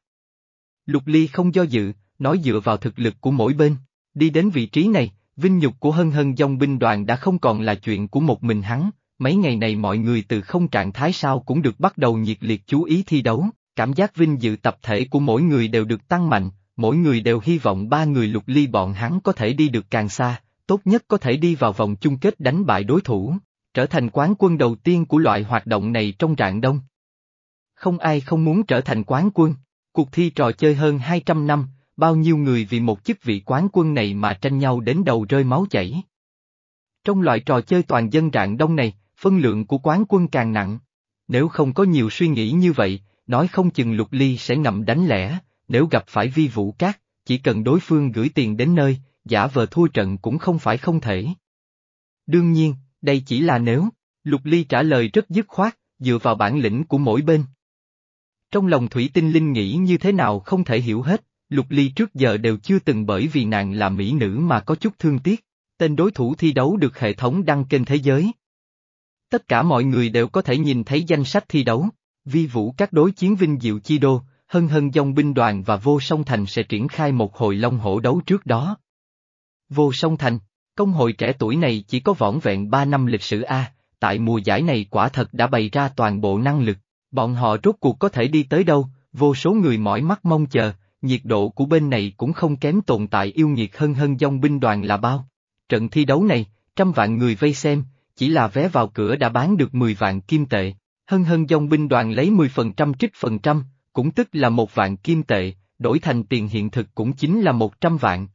Speaker 1: Lục Ly không do dự, nói dựa vào thực lực của mỗi bên. Đi đến vị trí này, vinh nhục của hân hân dòng binh đoàn đã không còn là chuyện của một mình hắn, mấy ngày này mọi người từ không trạng thái sao cũng được bắt đầu nhiệt liệt chú ý thi đấu, cảm giác vinh dự tập thể của mỗi người đều được tăng mạnh, mỗi người đều hy vọng ba người lục ly bọn hắn có thể đi được càng xa, tốt nhất có thể đi vào vòng chung kết đánh bại đối thủ, trở thành quán quân đầu tiên của loại hoạt động này trong rạng đông. Không ai không muốn trở thành quán quân, cuộc thi trò chơi hơn 200 năm, bao nhiêu người vì một chức vị quán quân này mà tranh nhau đến đầu rơi máu chảy. Trong loại trò chơi toàn dân rạng đông này, phân lượng của quán quân càng nặng. Nếu không có nhiều suy nghĩ như vậy, nói không chừng lục ly sẽ ngậm đánh lẻ, nếu gặp phải vi vũ cát, chỉ cần đối phương gửi tiền đến nơi, giả vờ thua trận cũng không phải không thể. Đương nhiên, đây chỉ là nếu, Lục Ly trả lời rất dứt khoát, dựa vào bản lĩnh của mỗi bên. Trong lòng Thủy Tinh Linh nghĩ như thế nào không thể hiểu hết, Lục Ly trước giờ đều chưa từng bởi vì nàng là mỹ nữ mà có chút thương tiếc, tên đối thủ thi đấu được hệ thống đăng kênh thế giới. Tất cả mọi người đều có thể nhìn thấy danh sách thi đấu, vi vũ các đối chiến vinh diệu chi đô, hân hân dòng binh đoàn và vô song thành sẽ triển khai một hồi long hổ đấu trước đó. Vô song thành, công hội trẻ tuổi này chỉ có vỏn vẹn 3 năm lịch sử A, tại mùa giải này quả thật đã bày ra toàn bộ năng lực, bọn họ rốt cuộc có thể đi tới đâu, vô số người mỏi mắt mong chờ, nhiệt độ của bên này cũng không kém tồn tại yêu nhiệt hơn hơn dòng binh đoàn là bao. Trận thi đấu này, trăm vạn người vây xem, chỉ là vé vào cửa đã bán được 10 vạn kim tệ, hân hân dòng binh đoàn lấy 10% trích phần trăm, cũng tức là một vạn kim tệ, đổi thành tiền hiện thực cũng chính là 100 vạn.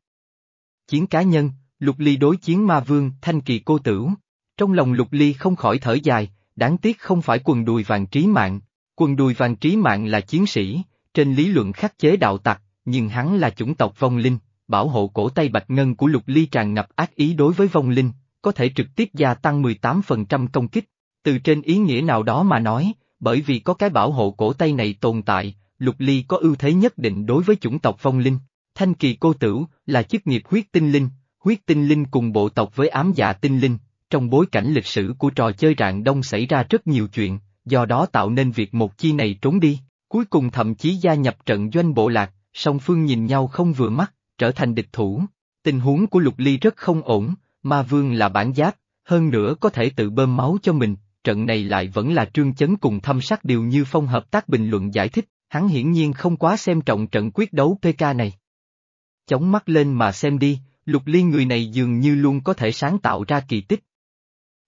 Speaker 1: Chiến cá nhân, Lục Ly đối chiến ma vương Thanh Kỳ cô tửu. Trong lòng Lục Ly không khỏi thở dài, đáng tiếc không phải quần đùi vàng trí mạng. Quần đùi vàng trí mạng là chiến sĩ, trên lý luận khắc chế đạo tặc, nhưng hắn là chủng tộc vong linh, bảo hộ cổ tay bạch ngân của Lục Ly tràn ngập ác ý đối với vong linh, có thể trực tiếp gia tăng 18% công kích. Từ trên ý nghĩa nào đó mà nói, bởi vì có cái bảo hộ cổ tay này tồn tại, Lục Ly có ưu thế nhất định đối với chủng tộc vong linh. Thanh kỳ cô tử là chức nghiệp huyết tinh linh, huyết tinh linh cùng bộ tộc với ám dạ tinh linh, trong bối cảnh lịch sử của trò chơi rạng đông xảy ra rất nhiều chuyện, do đó tạo nên việc một chi này trốn đi, cuối cùng thậm chí gia nhập trận doanh bộ lạc, song phương nhìn nhau không vừa mắt, trở thành địch thủ. Tình huống của Lục Ly rất không ổn, ma vương là bản giáp, hơn nữa có thể tự bơm máu cho mình, trận này lại vẫn là trương chấn cùng thâm sắc điều như phong hợp tác bình luận giải thích, hắn hiển nhiên không quá xem trọng trận quyết đấu PK này chóng mắt lên mà xem đi, Lục Ly người này dường như luôn có thể sáng tạo ra kỳ tích.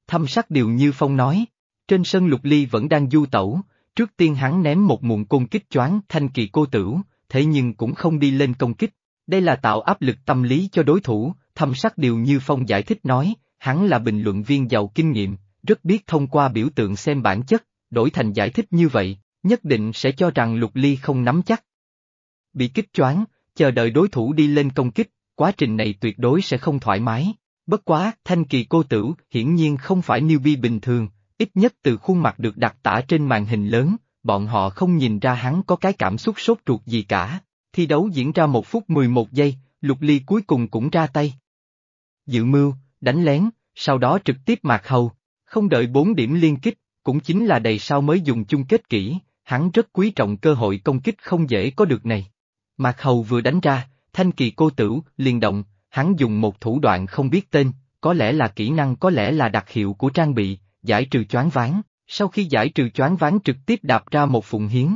Speaker 1: Thâm sắc điều như phong nói. Trên sân lục ly vẫn đang du tẩu, trước tiên hắn ném một muộn công kích choáng thanh kỳ cô tử, thế nhưng cũng không đi lên công kích. Đây là tạo áp lực tâm lý cho đối thủ, thâm sắc điều như phong giải thích nói, hắn là bình luận viên giàu kinh nghiệm, rất biết thông qua biểu tượng xem bản chất, đổi thành giải thích như vậy, nhất định sẽ cho rằng lục ly không nắm chắc. Bị kích choáng, chờ đợi đối thủ đi lên công kích, quá trình này tuyệt đối sẽ không thoải mái. Bất quá, thanh kỳ cô tử hiển nhiên không phải newbie bình thường, ít nhất từ khuôn mặt được đặt tả trên màn hình lớn, bọn họ không nhìn ra hắn có cái cảm xúc sốt ruột gì cả. Thi đấu diễn ra một phút 11 giây, lục ly cuối cùng cũng ra tay. Dự mưu, đánh lén, sau đó trực tiếp mạc hầu, không đợi 4 điểm liên kích, cũng chính là đầy sao mới dùng chung kết kỹ, hắn rất quý trọng cơ hội công kích không dễ có được này. Mạc hầu vừa đánh ra, thanh kỳ cô tử, liền động, hắn dùng một thủ đoạn không biết tên, có lẽ là kỹ năng có lẽ là đặc hiệu của trang bị, giải trừ choáng ván, sau khi giải trừ choáng ván trực tiếp đạp ra một phụng hiến.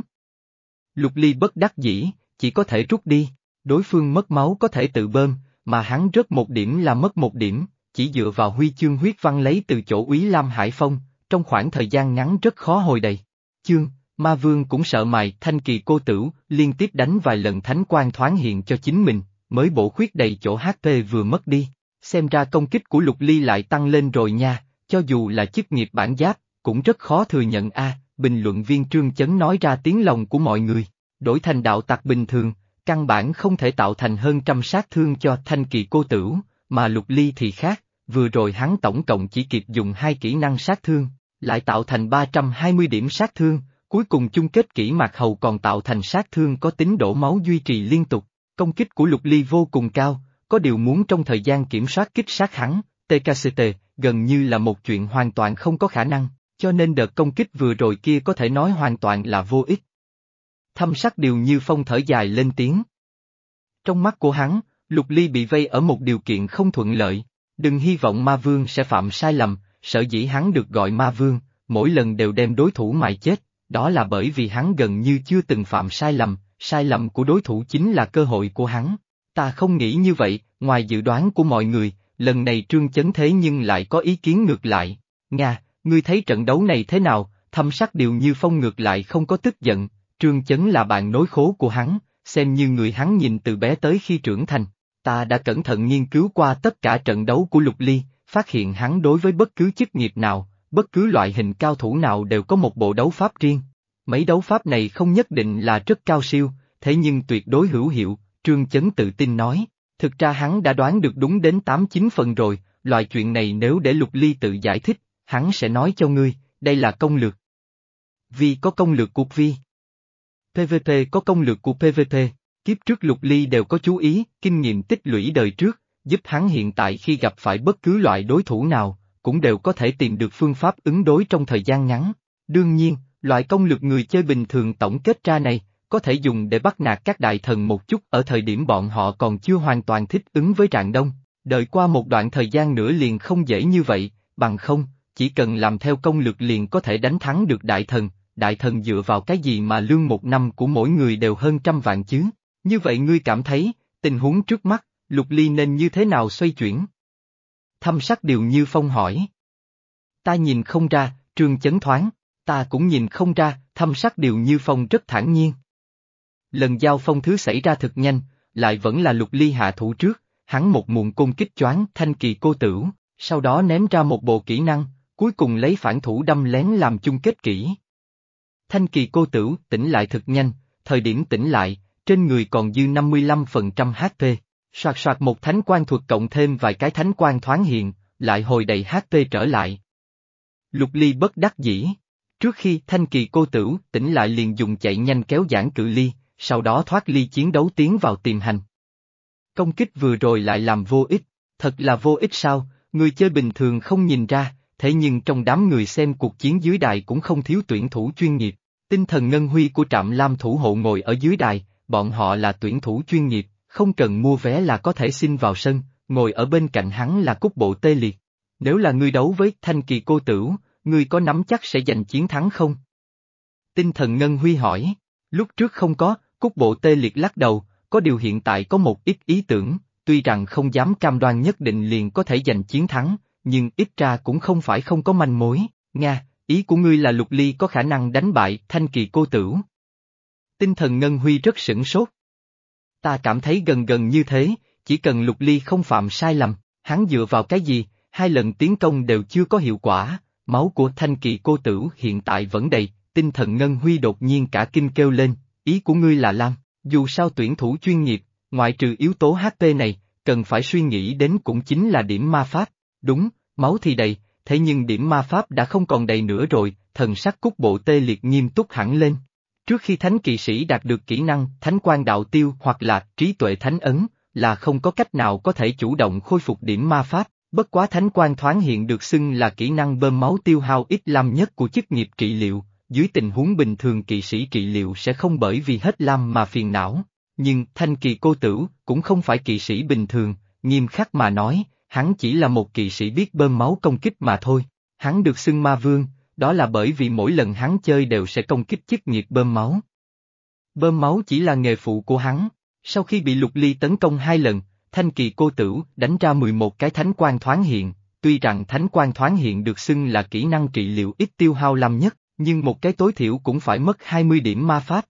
Speaker 1: Lục ly bất đắc dĩ, chỉ có thể rút đi, đối phương mất máu có thể tự bơm, mà hắn rớt một điểm là mất một điểm, chỉ dựa vào huy chương huyết văn lấy từ chỗ úy Lam Hải Phong, trong khoảng thời gian ngắn rất khó hồi đầy. Chương, ma vương cũng sợ mày thanh kỳ cô tử, liên tiếp đánh vài lần thánh quan thoáng hiện cho chính mình, mới bổ khuyết đầy chỗ HP vừa mất đi. Xem ra công kích của lục ly lại tăng lên rồi nha, cho dù là chức nghiệp bản giáp, cũng rất khó thừa nhận a. bình luận viên Trương Chấn nói ra tiếng lòng của mọi người, đổi thành đạo tặc bình thường, căn bản không thể tạo thành hơn trăm sát thương cho thanh kỳ cô tử, mà lục ly thì khác, vừa rồi hắn tổng cộng chỉ kịp dùng hai kỹ năng sát thương, lại tạo thành 320 điểm sát thương, cuối cùng chung kết kỹ mạc hầu còn tạo thành sát thương có tính đổ máu duy trì liên tục, công kích của lục ly vô cùng cao, có điều muốn trong thời gian kiểm soát kích sát hắn, TKCT, gần như là một chuyện hoàn toàn không có khả năng, cho nên đợt công kích vừa rồi kia có thể nói hoàn toàn là vô ích. Thâm sắc điều như phong thở dài lên tiếng. Trong mắt của hắn, Lục Ly bị vây ở một điều kiện không thuận lợi, đừng hy vọng ma vương sẽ phạm sai lầm, sở dĩ hắn được gọi ma vương, mỗi lần đều đem đối thủ mài chết, đó là bởi vì hắn gần như chưa từng phạm sai lầm, sai lầm của đối thủ chính là cơ hội của hắn. Ta không nghĩ như vậy, ngoài dự đoán của mọi người, lần này trương chấn thế nhưng lại có ý kiến ngược lại. Nga, ngươi thấy trận đấu này thế nào, thâm sắc điều như phong ngược lại không có tức giận, trương chấn là bạn nối khố của hắn, xem như người hắn nhìn từ bé tới khi trưởng thành. Ta đã cẩn thận nghiên cứu qua tất cả trận đấu của Lục Ly, phát hiện hắn đối với bất cứ chức nghiệp nào, bất cứ loại hình cao thủ nào đều có một bộ đấu pháp riêng. Mấy đấu pháp này không nhất định là rất cao siêu, thế nhưng tuyệt đối hữu hiệu, Trương Chấn tự tin nói. Thực ra hắn đã đoán được đúng đến 8-9 phần rồi, loại chuyện này nếu để Lục Ly tự giải thích, hắn sẽ nói cho ngươi, đây là công lược. Vi có công lược của Vi. PVP có công lược của PVP, kiếp trước Lục Ly đều có chú ý, kinh nghiệm tích lũy đời trước, giúp hắn hiện tại khi gặp phải bất cứ loại đối thủ nào, cũng đều có thể tìm được phương pháp ứng đối trong thời gian ngắn. Đương nhiên, loại công lực người chơi bình thường tổng kết ra này, có thể dùng để bắt nạt các đại thần một chút ở thời điểm bọn họ còn chưa hoàn toàn thích ứng với trạng đông, đợi qua một đoạn thời gian nữa liền không dễ như vậy, bằng không, chỉ cần làm theo công lực liền có thể đánh thắng được đại thần, đại thần dựa vào cái gì mà lương một năm của mỗi người đều hơn trăm vạn chứ, như vậy ngươi cảm thấy, tình huống trước mắt, lục ly nên như thế nào xoay chuyển? Thâm sắc điều như phong hỏi. Ta nhìn không ra, trương chấn thoáng, ta cũng nhìn không ra, thâm sắc điều như phong rất thản nhiên. Lần giao phong thứ xảy ra thật nhanh, lại vẫn là lục ly hạ thủ trước, hắn một muộn cung kích choáng thanh kỳ cô tử, sau đó ném ra một bộ kỹ năng, cuối cùng lấy phản thủ đâm lén làm chung kết kỹ. Thanh kỳ cô tử tỉnh lại thật nhanh, thời điểm tỉnh lại, trên người còn dư 55% HP, soạt soạt một thánh quan thuật cộng thêm vài cái thánh quan thoáng hiện, lại hồi đầy HP trở lại. Lục ly bất đắc dĩ. Trước khi thanh kỳ cô tử tỉnh lại liền dùng chạy nhanh kéo giãn cự ly, sau đó thoát ly chiến đấu tiến vào tìm hành. Công kích vừa rồi lại làm vô ích, thật là vô ích sao, người chơi bình thường không nhìn ra, thế nhưng trong đám người xem cuộc chiến dưới đài cũng không thiếu tuyển thủ chuyên nghiệp. Tinh thần ngân huy của trạm lam thủ hộ ngồi ở dưới đài, bọn họ là tuyển thủ chuyên nghiệp, không cần mua vé là có thể xin vào sân, ngồi ở bên cạnh hắn là cúc bộ tê liệt. Nếu là ngươi đấu với thanh kỳ cô tử, ngươi có nắm chắc sẽ giành chiến thắng không? Tinh thần ngân huy hỏi, lúc trước không có, cúc bộ tê liệt lắc đầu, có điều hiện tại có một ít ý tưởng, tuy rằng không dám cam đoan nhất định liền có thể giành chiến thắng, nhưng ít ra cũng không phải không có manh mối, Nga, ý của ngươi là Lục Ly có khả năng đánh bại thanh kỳ cô tửu. Tinh thần Ngân Huy rất sửng sốt. Ta cảm thấy gần gần như thế, chỉ cần Lục Ly không phạm sai lầm, hắn dựa vào cái gì, hai lần tiến công đều chưa có hiệu quả, máu của thanh kỳ cô tử hiện tại vẫn đầy, tinh thần Ngân Huy đột nhiên cả kinh kêu lên, ý của ngươi là Lam, dù sao tuyển thủ chuyên nghiệp, ngoại trừ yếu tố HP này, cần phải suy nghĩ đến cũng chính là điểm ma pháp, đúng, máu thì đầy, thế nhưng điểm ma pháp đã không còn đầy nữa rồi, thần sắc cúc bộ tê liệt nghiêm túc hẳn lên. Trước khi thánh kỵ sĩ đạt được kỹ năng thánh quan đạo tiêu hoặc là trí tuệ thánh ấn, là không có cách nào có thể chủ động khôi phục điểm ma pháp, bất quá thánh quan thoáng hiện được xưng là kỹ năng bơm máu tiêu hao ít lam nhất của chức nghiệp trị liệu, dưới tình huống bình thường kỵ sĩ trị liệu sẽ không bởi vì hết lam mà phiền não. Nhưng thanh kỳ cô tử cũng không phải kỵ sĩ bình thường, nghiêm khắc mà nói, hắn chỉ là một kỵ sĩ biết bơm máu công kích mà thôi. Hắn được xưng ma vương, đó là bởi vì mỗi lần hắn chơi đều sẽ công kích chức nghiệp bơm máu. Bơm máu chỉ là nghề phụ của hắn, sau khi bị lục ly tấn công hai lần, thanh kỳ cô tử đánh ra 11 cái thánh quan thoáng hiện, tuy rằng thánh quan thoáng hiện được xưng là kỹ năng trị liệu ít tiêu hao lâm nhất, nhưng một cái tối thiểu cũng phải mất 20 điểm ma pháp.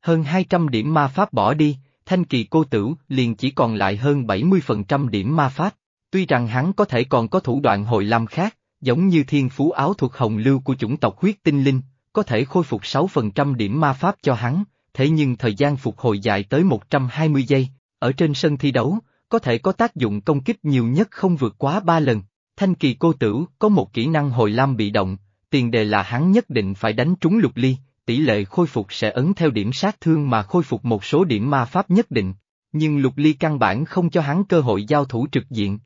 Speaker 1: Hơn 200 điểm ma pháp bỏ đi, thanh kỳ cô tử liền chỉ còn lại hơn 70% điểm ma pháp. Tuy rằng hắn có thể còn có thủ đoạn hồi lâm khác, giống như thiên phú áo thuật hồng lưu của chủng tộc huyết tinh linh, có thể khôi phục 6% điểm ma pháp cho hắn, thế nhưng thời gian phục hồi dài tới 120 giây, ở trên sân thi đấu, có thể có tác dụng công kích nhiều nhất không vượt quá 3 lần. Thanh kỳ cô tử có một kỹ năng hồi lam bị động, tiền đề là hắn nhất định phải đánh trúng lục ly, tỷ lệ khôi phục sẽ ấn theo điểm sát thương mà khôi phục một số điểm ma pháp nhất định, nhưng lục ly căn bản không cho hắn cơ hội giao thủ trực diện.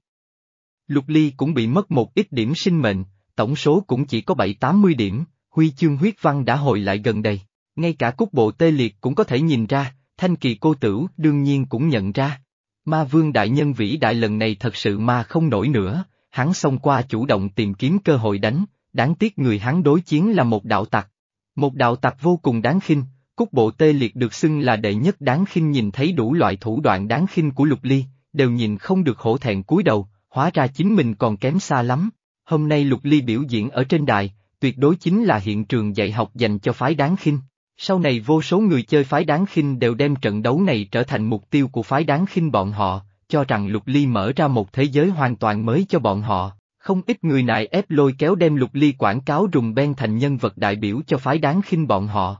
Speaker 1: Lục ly cũng bị mất một ít điểm sinh mệnh, tổng số cũng chỉ có 7-80 điểm, huy chương huyết văn đã hồi lại gần đây. Ngay cả cúc bộ tê liệt cũng có thể nhìn ra, thanh kỳ cô tử đương nhiên cũng nhận ra. Ma vương đại nhân vĩ đại lần này thật sự ma không nổi nữa, hắn xông qua chủ động tìm kiếm cơ hội đánh, đáng tiếc người hắn đối chiến là một đạo tặc. Một đạo tặc vô cùng đáng khinh, cúc bộ tê liệt được xưng là đệ nhất đáng khinh nhìn thấy đủ loại thủ đoạn đáng khinh của lục ly, đều nhìn không được hổ thẹn cúi đầu, hóa ra chính mình còn kém xa lắm. Hôm nay lục ly biểu diễn ở trên đài, tuyệt đối chính là hiện trường dạy học dành cho phái đáng khinh. Sau này vô số người chơi phái đáng khinh đều đem trận đấu này trở thành mục tiêu của phái đáng khinh bọn họ, cho rằng Lục Ly mở ra một thế giới hoàn toàn mới cho bọn họ. Không ít người nại ép lôi kéo đem Lục Ly quảng cáo rùng ben thành nhân vật đại biểu cho phái đáng khinh bọn họ.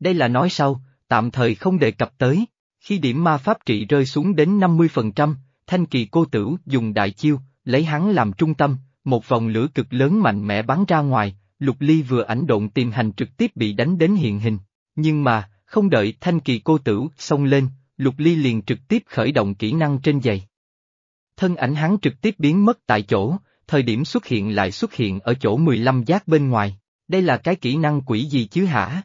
Speaker 1: Đây là nói sau, tạm thời không đề cập tới. Khi điểm ma pháp trị rơi xuống đến 50%, Thanh Kỳ cô tử dùng đại chiêu, lấy hắn làm trung tâm, một vòng lửa cực lớn mạnh mẽ bắn ra ngoài, Lục Ly vừa ảnh độn tìm hành trực tiếp bị đánh đến hiện hình. Nhưng mà, không đợi thanh kỳ cô tử xông lên, Lục Ly liền trực tiếp khởi động kỹ năng trên giày. Thân ảnh hắn trực tiếp biến mất tại chỗ, thời điểm xuất hiện lại xuất hiện ở chỗ 15 giác bên ngoài, đây là cái kỹ năng quỷ gì chứ hả?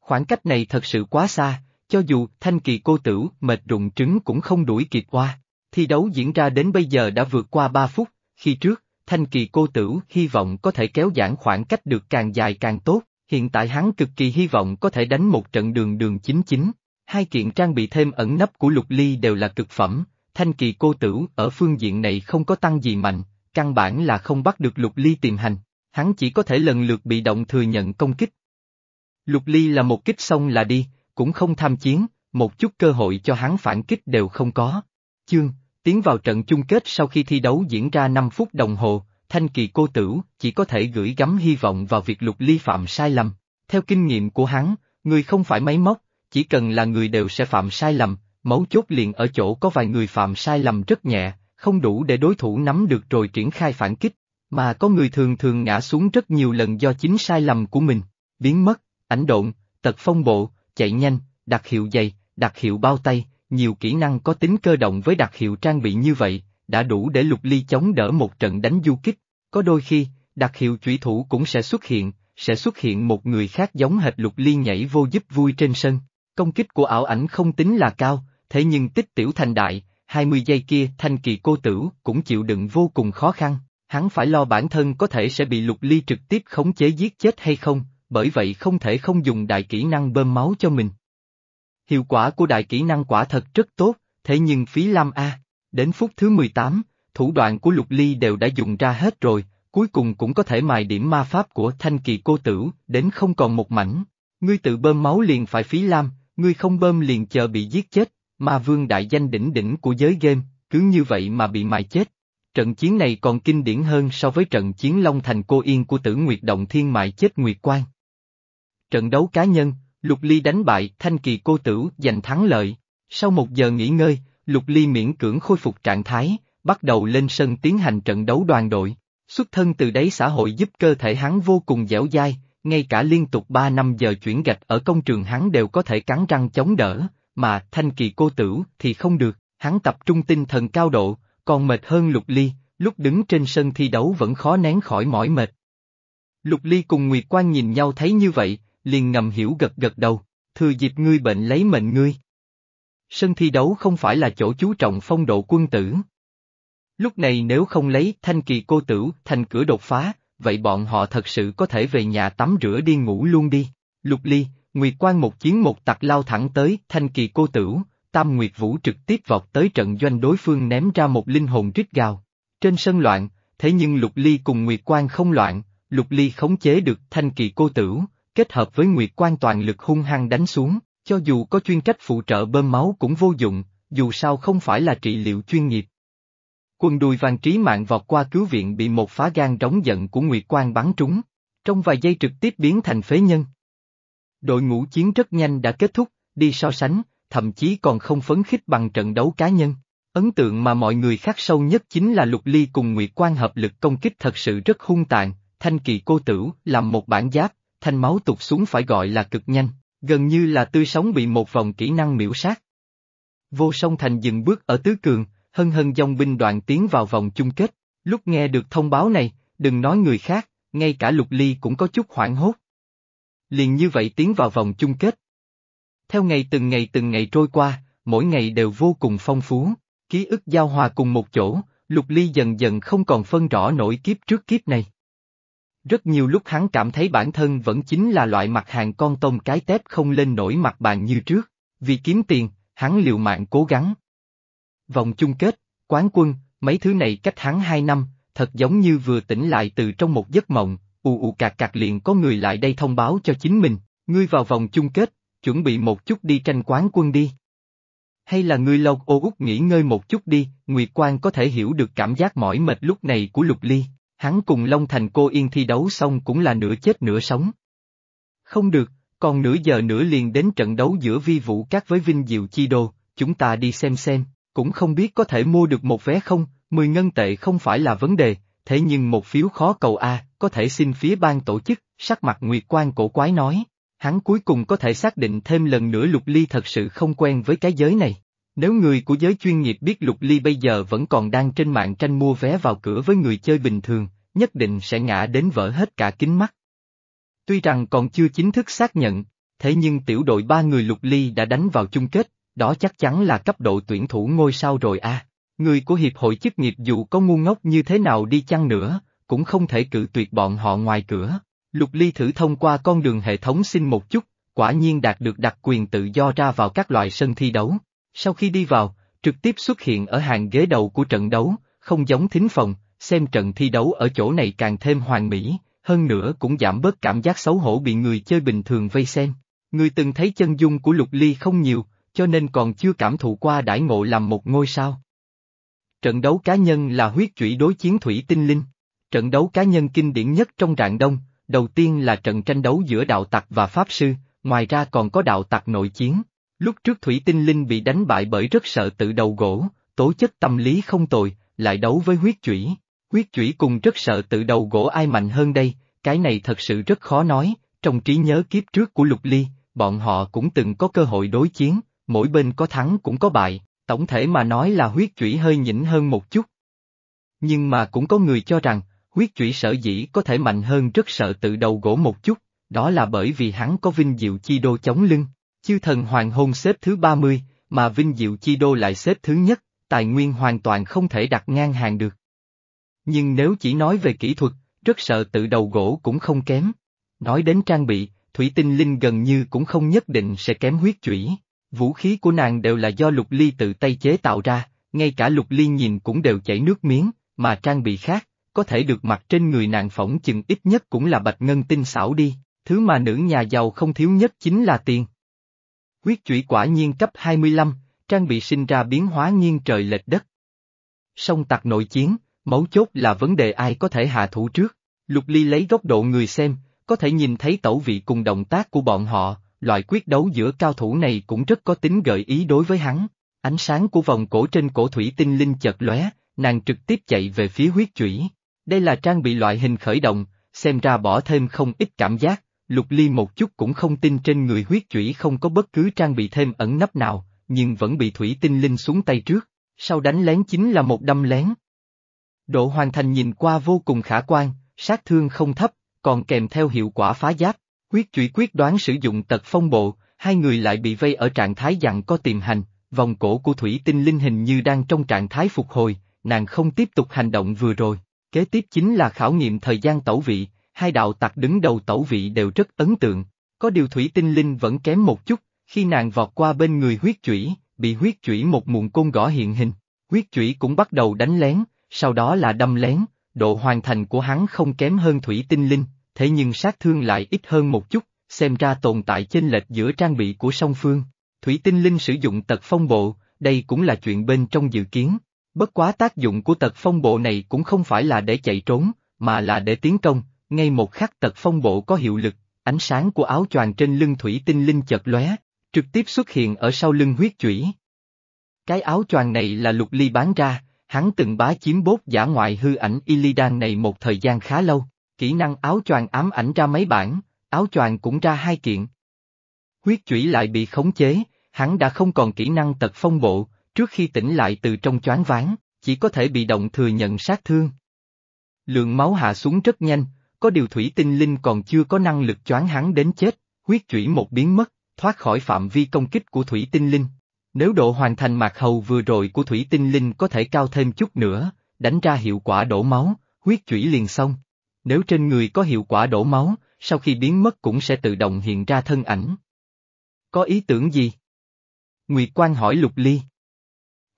Speaker 1: Khoảng cách này thật sự quá xa, cho dù thanh kỳ cô tử mệt rụng trứng cũng không đuổi kịp qua. Thi đấu diễn ra đến bây giờ đã vượt qua 3 phút, khi trước, thanh kỳ cô tử hy vọng có thể kéo giãn khoảng cách được càng dài càng tốt, hiện tại hắn cực kỳ hy vọng có thể đánh một trận đường đường chính chính. Hai kiện trang bị thêm ẩn nấp của lục ly đều là cực phẩm, thanh kỳ cô tử ở phương diện này không có tăng gì mạnh, căn bản là không bắt được lục ly tìm hành, hắn chỉ có thể lần lượt bị động thừa nhận công kích. Lục ly là một kích xong là đi, cũng không tham chiến, một chút cơ hội cho hắn phản kích đều không có. Chương, Tiến vào trận chung kết sau khi thi đấu diễn ra 5 phút đồng hồ, Thanh Kỳ cô tử chỉ có thể gửi gắm hy vọng vào việc lục ly phạm sai lầm. Theo kinh nghiệm của hắn, người không phải máy móc, chỉ cần là người đều sẽ phạm sai lầm, mấu chốt liền ở chỗ có vài người phạm sai lầm rất nhẹ, không đủ để đối thủ nắm được rồi triển khai phản kích, mà có người thường thường ngã xuống rất nhiều lần do chính sai lầm của mình, biến mất, ảnh độn, tật phong bộ, chạy nhanh, đặt hiệu dày, đặt hiệu bao tay, nhiều kỹ năng có tính cơ động với đặc hiệu trang bị như vậy, đã đủ để lục ly chống đỡ một trận đánh du kích. Có đôi khi, đặc hiệu chủy thủ cũng sẽ xuất hiện, sẽ xuất hiện một người khác giống hệt lục ly nhảy vô giúp vui trên sân. Công kích của ảo ảnh không tính là cao, thế nhưng tích tiểu thành đại, 20 giây kia thanh kỳ cô tử cũng chịu đựng vô cùng khó khăn, hắn phải lo bản thân có thể sẽ bị lục ly trực tiếp khống chế giết chết hay không, bởi vậy không thể không dùng đại kỹ năng bơm máu cho mình. Hiệu quả của đại kỹ năng quả thật rất tốt, thế nhưng phí lam A. Đến phút thứ 18, thủ đoạn của Lục Ly đều đã dùng ra hết rồi, cuối cùng cũng có thể mài điểm ma pháp của thanh kỳ cô tử, đến không còn một mảnh. Ngươi tự bơm máu liền phải phí lam, ngươi không bơm liền chờ bị giết chết, ma vương đại danh đỉnh đỉnh của giới game, cứ như vậy mà bị mài chết. Trận chiến này còn kinh điển hơn so với trận chiến Long Thành Cô Yên của tử Nguyệt Động Thiên mại chết Nguyệt Quan. Trận đấu cá nhân, Lục Ly đánh bại Thanh Kỳ Cô Tử giành thắng lợi. Sau một giờ nghỉ ngơi, Lục Ly miễn cưỡng khôi phục trạng thái, bắt đầu lên sân tiến hành trận đấu đoàn đội. Xuất thân từ đấy xã hội giúp cơ thể hắn vô cùng dẻo dai, ngay cả liên tục 3 năm giờ chuyển gạch ở công trường hắn đều có thể cắn răng chống đỡ, mà Thanh Kỳ Cô Tử thì không được, hắn tập trung tinh thần cao độ, còn mệt hơn Lục Ly, lúc đứng trên sân thi đấu vẫn khó nén khỏi mỏi mệt. Lục Ly cùng Nguyệt Quan nhìn nhau thấy như vậy, liền ngầm hiểu gật gật đầu, thừa dịp ngươi bệnh lấy mệnh ngươi. Sân thi đấu không phải là chỗ chú trọng phong độ quân tử. Lúc này nếu không lấy thanh kỳ cô tử thành cửa đột phá, vậy bọn họ thật sự có thể về nhà tắm rửa đi ngủ luôn đi. Lục Ly, Nguyệt Quan một chiến một tặc lao thẳng tới thanh kỳ cô tử, Tam Nguyệt Vũ trực tiếp vọt tới trận doanh đối phương ném ra một linh hồn rít gào. Trên sân loạn, thế nhưng Lục Ly cùng Nguyệt Quan không loạn, Lục Ly khống chế được thanh kỳ cô tử, kết hợp với Nguyệt Quan toàn lực hung hăng đánh xuống, cho dù có chuyên cách phụ trợ bơm máu cũng vô dụng, dù sao không phải là trị liệu chuyên nghiệp. Quần đùi vàng trí mạng vọt qua cứu viện bị một phá gan trống giận của Nguyệt Quan bắn trúng, trong vài giây trực tiếp biến thành phế nhân. Đội ngũ chiến rất nhanh đã kết thúc, đi so sánh, thậm chí còn không phấn khích bằng trận đấu cá nhân. Ấn tượng mà mọi người khắc sâu nhất chính là Lục Ly cùng Nguyệt Quan hợp lực công kích thật sự rất hung tàn, thanh kỳ cô tử làm một bản giáp, thanh máu tụt xuống phải gọi là cực nhanh, gần như là tươi sống bị một vòng kỹ năng miễu sát. Vô song thành dừng bước ở tứ cường, hân hân dòng binh đoàn tiến vào vòng chung kết, lúc nghe được thông báo này, đừng nói người khác, ngay cả Lục Ly cũng có chút hoảng hốt. Liền như vậy tiến vào vòng chung kết. Theo ngày từng ngày từng ngày trôi qua, mỗi ngày đều vô cùng phong phú, ký ức giao hòa cùng một chỗ, Lục Ly dần dần không còn phân rõ nổi kiếp trước kiếp này. Rất nhiều lúc hắn cảm thấy bản thân vẫn chính là loại mặt hàng con tôm cái tép không lên nổi mặt bàn như trước, vì kiếm tiền, hắn liều mạng cố gắng. Vòng chung kết, quán quân, mấy thứ này cách hắn hai năm, thật giống như vừa tỉnh lại từ trong một giấc mộng, ù ù cạc cạc liền có người lại đây thông báo cho chính mình, ngươi vào vòng chung kết, chuẩn bị một chút đi tranh quán quân đi. Hay là ngươi lâu ô út nghỉ ngơi một chút đi, Nguyệt Quang có thể hiểu được cảm giác mỏi mệt lúc này của Lục Ly, hắn cùng Long Thành cô yên thi đấu xong cũng là nửa chết nửa sống. Không được, còn nửa giờ nữa liền đến trận đấu giữa vi vũ các với Vinh Diệu Chi Đô, chúng ta đi xem xem, cũng không biết có thể mua được một vé không, 10 ngân tệ không phải là vấn đề, thế nhưng một phiếu khó cầu A, có thể xin phía ban tổ chức, sắc mặt Nguyệt Quang cổ quái nói. Hắn cuối cùng có thể xác định thêm lần nữa Lục Ly thật sự không quen với cái giới này. Nếu người của giới chuyên nghiệp biết Lục Ly bây giờ vẫn còn đang trên mạng tranh mua vé vào cửa với người chơi bình thường, nhất định sẽ ngã đến vỡ hết cả kính mắt. Tuy rằng còn chưa chính thức xác nhận, thế nhưng tiểu đội ba người Lục Ly đã đánh vào chung kết, đó chắc chắn là cấp độ tuyển thủ ngôi sao rồi a. Người của hiệp hội chức nghiệp dù có ngu ngốc như thế nào đi chăng nữa, cũng không thể cự tuyệt bọn họ ngoài cửa. Lục Ly thử thông qua con đường hệ thống xin một chút, quả nhiên đạt được đặc quyền tự do ra vào các loại sân thi đấu. Sau khi đi vào, trực tiếp xuất hiện ở hàng ghế đầu của trận đấu, không giống thính phòng, xem trận thi đấu ở chỗ này càng thêm hoàn mỹ, hơn nữa cũng giảm bớt cảm giác xấu hổ bị người chơi bình thường vây xem. Người từng thấy chân dung của Lục Ly không nhiều, cho nên còn chưa cảm thụ qua đãi ngộ làm một ngôi sao. Trận đấu cá nhân là huyết chủy đối chiến thủy tinh linh. Trận đấu cá nhân kinh điển nhất trong rạng đông, đầu tiên là trận tranh đấu giữa đạo tặc và pháp sư, ngoài ra còn có đạo tặc nội chiến. Lúc trước Thủy Tinh Linh bị đánh bại bởi rất sợ tự đầu gỗ, tố chất tâm lý không tồi, lại đấu với huyết chủy. Huyết chủy cùng rất sợ tự đầu gỗ ai mạnh hơn đây, cái này thật sự rất khó nói, trong trí nhớ kiếp trước của Lục Ly, bọn họ cũng từng có cơ hội đối chiến, mỗi bên có thắng cũng có bại, tổng thể mà nói là huyết chủy hơi nhỉnh hơn một chút. Nhưng mà cũng có người cho rằng, huyết chủy sở dĩ có thể mạnh hơn rất sợ tự đầu gỗ một chút, đó là bởi vì hắn có vinh diệu chi đô chống lưng. Chư thần hoàng hôn xếp thứ 30, mà vinh diệu chi đô lại xếp thứ nhất, tài nguyên hoàn toàn không thể đặt ngang hàng được. Nhưng nếu chỉ nói về kỹ thuật, rất sợ tự đầu gỗ cũng không kém. Nói đến trang bị, thủy tinh linh gần như cũng không nhất định sẽ kém huyết chủy. Vũ khí của nàng đều là do lục ly tự tay chế tạo ra, ngay cả lục ly nhìn cũng đều chảy nước miếng, mà trang bị khác, có thể được mặc trên người nàng phỏng chừng ít nhất cũng là bạch ngân tinh xảo đi, thứ mà nữ nhà giàu không thiếu nhất chính là tiền. Quyết chủy quả nhiên cấp 25, trang bị sinh ra biến hóa nghiêng trời lệch đất. Song tặc nội chiến, mấu chốt là vấn đề ai có thể hạ thủ trước. Lục Ly lấy góc độ người xem, có thể nhìn thấy tẩu vị cùng động tác của bọn họ, loại quyết đấu giữa cao thủ này cũng rất có tính gợi ý đối với hắn. Ánh sáng của vòng cổ trên cổ thủy tinh linh chợt lóe, nàng trực tiếp chạy về phía huyết chủy. Đây là trang bị loại hình khởi động, xem ra bỏ thêm không ít cảm giác, lục ly một chút cũng không tin trên người huyết chủy không có bất cứ trang bị thêm ẩn nấp nào, nhưng vẫn bị thủy tinh linh xuống tay trước, sau đánh lén chính là một đâm lén. Độ hoàn thành nhìn qua vô cùng khả quan, sát thương không thấp, còn kèm theo hiệu quả phá giáp, huyết chủy quyết đoán sử dụng tật phong bộ, hai người lại bị vây ở trạng thái dặn có tiềm hành, vòng cổ của thủy tinh linh hình như đang trong trạng thái phục hồi, nàng không tiếp tục hành động vừa rồi, kế tiếp chính là khảo nghiệm thời gian tẩu vị, hai đạo tặc đứng đầu tẩu vị đều rất ấn tượng, có điều thủy tinh linh vẫn kém một chút, khi nàng vọt qua bên người huyết chủy, bị huyết chủy một muộn côn gõ hiện hình, huyết chủy cũng bắt đầu đánh lén, sau đó là đâm lén, độ hoàn thành của hắn không kém hơn thủy tinh linh, thế nhưng sát thương lại ít hơn một chút, xem ra tồn tại chênh lệch giữa trang bị của song phương. Thủy tinh linh sử dụng tật phong bộ, đây cũng là chuyện bên trong dự kiến. Bất quá tác dụng của tật phong bộ này cũng không phải là để chạy trốn, mà là để tiến công, ngay một khắc tật phong bộ có hiệu lực, ánh sáng của áo choàng trên lưng thủy tinh linh chợt lóe, trực tiếp xuất hiện ở sau lưng huyết chủy. Cái áo choàng này là lục ly bán ra, hắn từng bá chiếm bốt giả ngoại hư ảnh Illidan này một thời gian khá lâu, kỹ năng áo choàng ám ảnh ra mấy bản, áo choàng cũng ra hai kiện. Huyết chủy lại bị khống chế, hắn đã không còn kỹ năng tật phong bộ, trước khi tỉnh lại từ trong choáng ván, chỉ có thể bị động thừa nhận sát thương. Lượng máu hạ xuống rất nhanh, có điều thủy tinh linh còn chưa có năng lực choáng hắn đến chết, huyết chủy một biến mất, thoát khỏi phạm vi công kích của thủy tinh linh. Nếu độ hoàn thành mạc hầu vừa rồi của thủy tinh linh có thể cao thêm chút nữa, đánh ra hiệu quả đổ máu, huyết chủy liền xong. Nếu trên người có hiệu quả đổ máu, sau khi biến mất cũng sẽ tự động hiện ra thân ảnh. Có ý tưởng gì? Nguyệt Quan hỏi Lục Ly.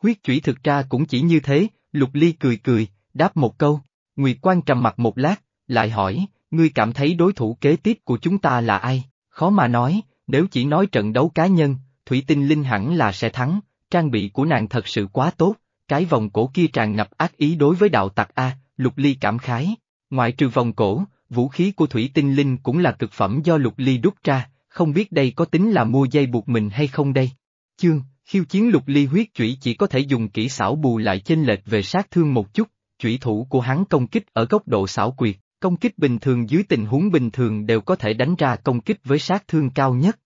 Speaker 1: Huyết chủy thực ra cũng chỉ như thế, Lục Ly cười cười, đáp một câu, Nguyệt Quan trầm mặt một lát, lại hỏi, ngươi cảm thấy đối thủ kế tiếp của chúng ta là ai? Khó mà nói, nếu chỉ nói trận đấu cá nhân, Thủy Tinh Linh hẳn là sẽ thắng, trang bị của nàng thật sự quá tốt, cái vòng cổ kia tràn ngập ác ý đối với đạo tặc A, Lục Ly cảm khái. Ngoại trừ vòng cổ, vũ khí của Thủy Tinh Linh cũng là cực phẩm do Lục Ly đúc ra, không biết đây có tính là mua dây buộc mình hay không đây? Chương, khiêu chiến Lục Ly huyết chủy chỉ có thể dùng kỹ xảo bù lại chênh lệch về sát thương một chút, chủy thủ của hắn công kích ở góc độ xảo quyệt, công kích bình thường dưới tình huống bình thường đều có thể đánh ra công kích với sát thương cao nhất.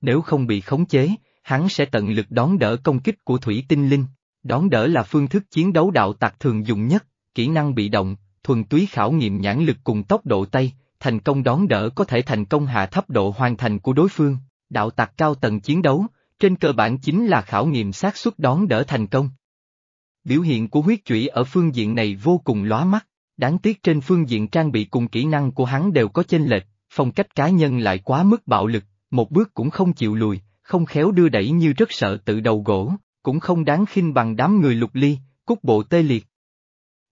Speaker 1: Nếu không bị khống chế, hắn sẽ tận lực đón đỡ công kích của thủy tinh linh. Đón đỡ là phương thức chiến đấu đạo tặc thường dùng nhất, kỹ năng bị động, thuần túy khảo nghiệm nhãn lực cùng tốc độ tay, thành công đón đỡ có thể thành công hạ thấp độ hoàn thành của đối phương. Đạo tặc cao tầng chiến đấu, trên cơ bản chính là khảo nghiệm xác suất đón đỡ thành công. Biểu hiện của huyết chủy ở phương diện này vô cùng lóa mắt, đáng tiếc trên phương diện trang bị cùng kỹ năng của hắn đều có chênh lệch, phong cách cá nhân lại quá mức bạo lực, một bước cũng không chịu lùi, không khéo đưa đẩy như rất sợ tự đầu gỗ, cũng không đáng khinh bằng đám người lục ly, cúc bộ tê liệt.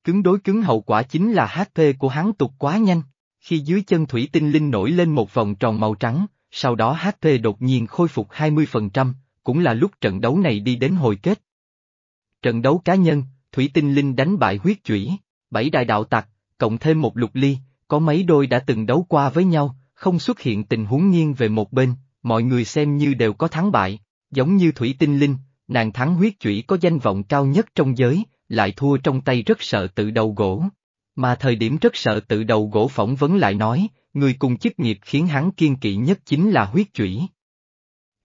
Speaker 1: Cứng đối cứng hậu quả chính là HP của hắn tụt quá nhanh, khi dưới chân thủy tinh linh nổi lên một vòng tròn màu trắng, sau đó HP đột nhiên khôi phục 20%, cũng là lúc trận đấu này đi đến hồi kết. Trận đấu cá nhân, Thủy Tinh Linh đánh bại huyết chủy, bảy đại đạo tặc, cộng thêm một lục ly, có mấy đôi đã từng đấu qua với nhau, không xuất hiện tình huống nghiêng về một bên, mọi người xem như đều có thắng bại, giống như Thủy Tinh Linh, nàng thắng huyết chủy có danh vọng cao nhất trong giới, lại thua trong tay rất sợ tự đầu gỗ. Mà thời điểm rất sợ tự đầu gỗ phỏng vấn lại nói, người cùng chức nghiệp khiến hắn kiên kỵ nhất chính là huyết chủy.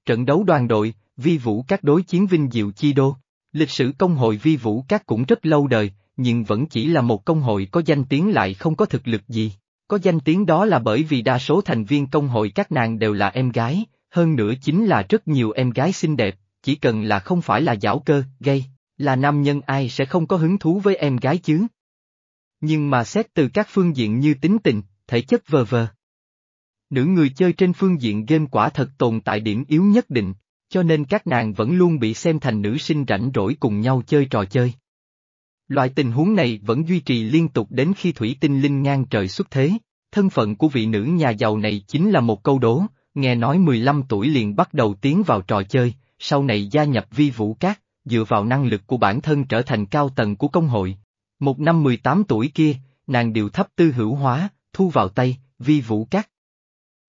Speaker 1: Trận đấu đoàn đội, vi vũ các đối chiến vinh diệu chi đô. Lịch sử công hội vi vũ các cũng rất lâu đời, nhưng vẫn chỉ là một công hội có danh tiếng lại không có thực lực gì. Có danh tiếng đó là bởi vì đa số thành viên công hội các nàng đều là em gái, hơn nữa chính là rất nhiều em gái xinh đẹp, chỉ cần là không phải là giảo cơ, gây, là nam nhân ai sẽ không có hứng thú với em gái chứ. Nhưng mà xét từ các phương diện như tính tình, thể chất vờ vờ. Nữ người chơi trên phương diện game quả thật tồn tại điểm yếu nhất định, cho nên các nàng vẫn luôn bị xem thành nữ sinh rảnh rỗi cùng nhau chơi trò chơi. Loại tình huống này vẫn duy trì liên tục đến khi thủy tinh linh ngang trời xuất thế, thân phận của vị nữ nhà giàu này chính là một câu đố, nghe nói 15 tuổi liền bắt đầu tiến vào trò chơi, sau này gia nhập vi vũ cát, dựa vào năng lực của bản thân trở thành cao tầng của công hội. Một năm 18 tuổi kia, nàng điều thấp tư hữu hóa, thu vào tay, vi vũ cát.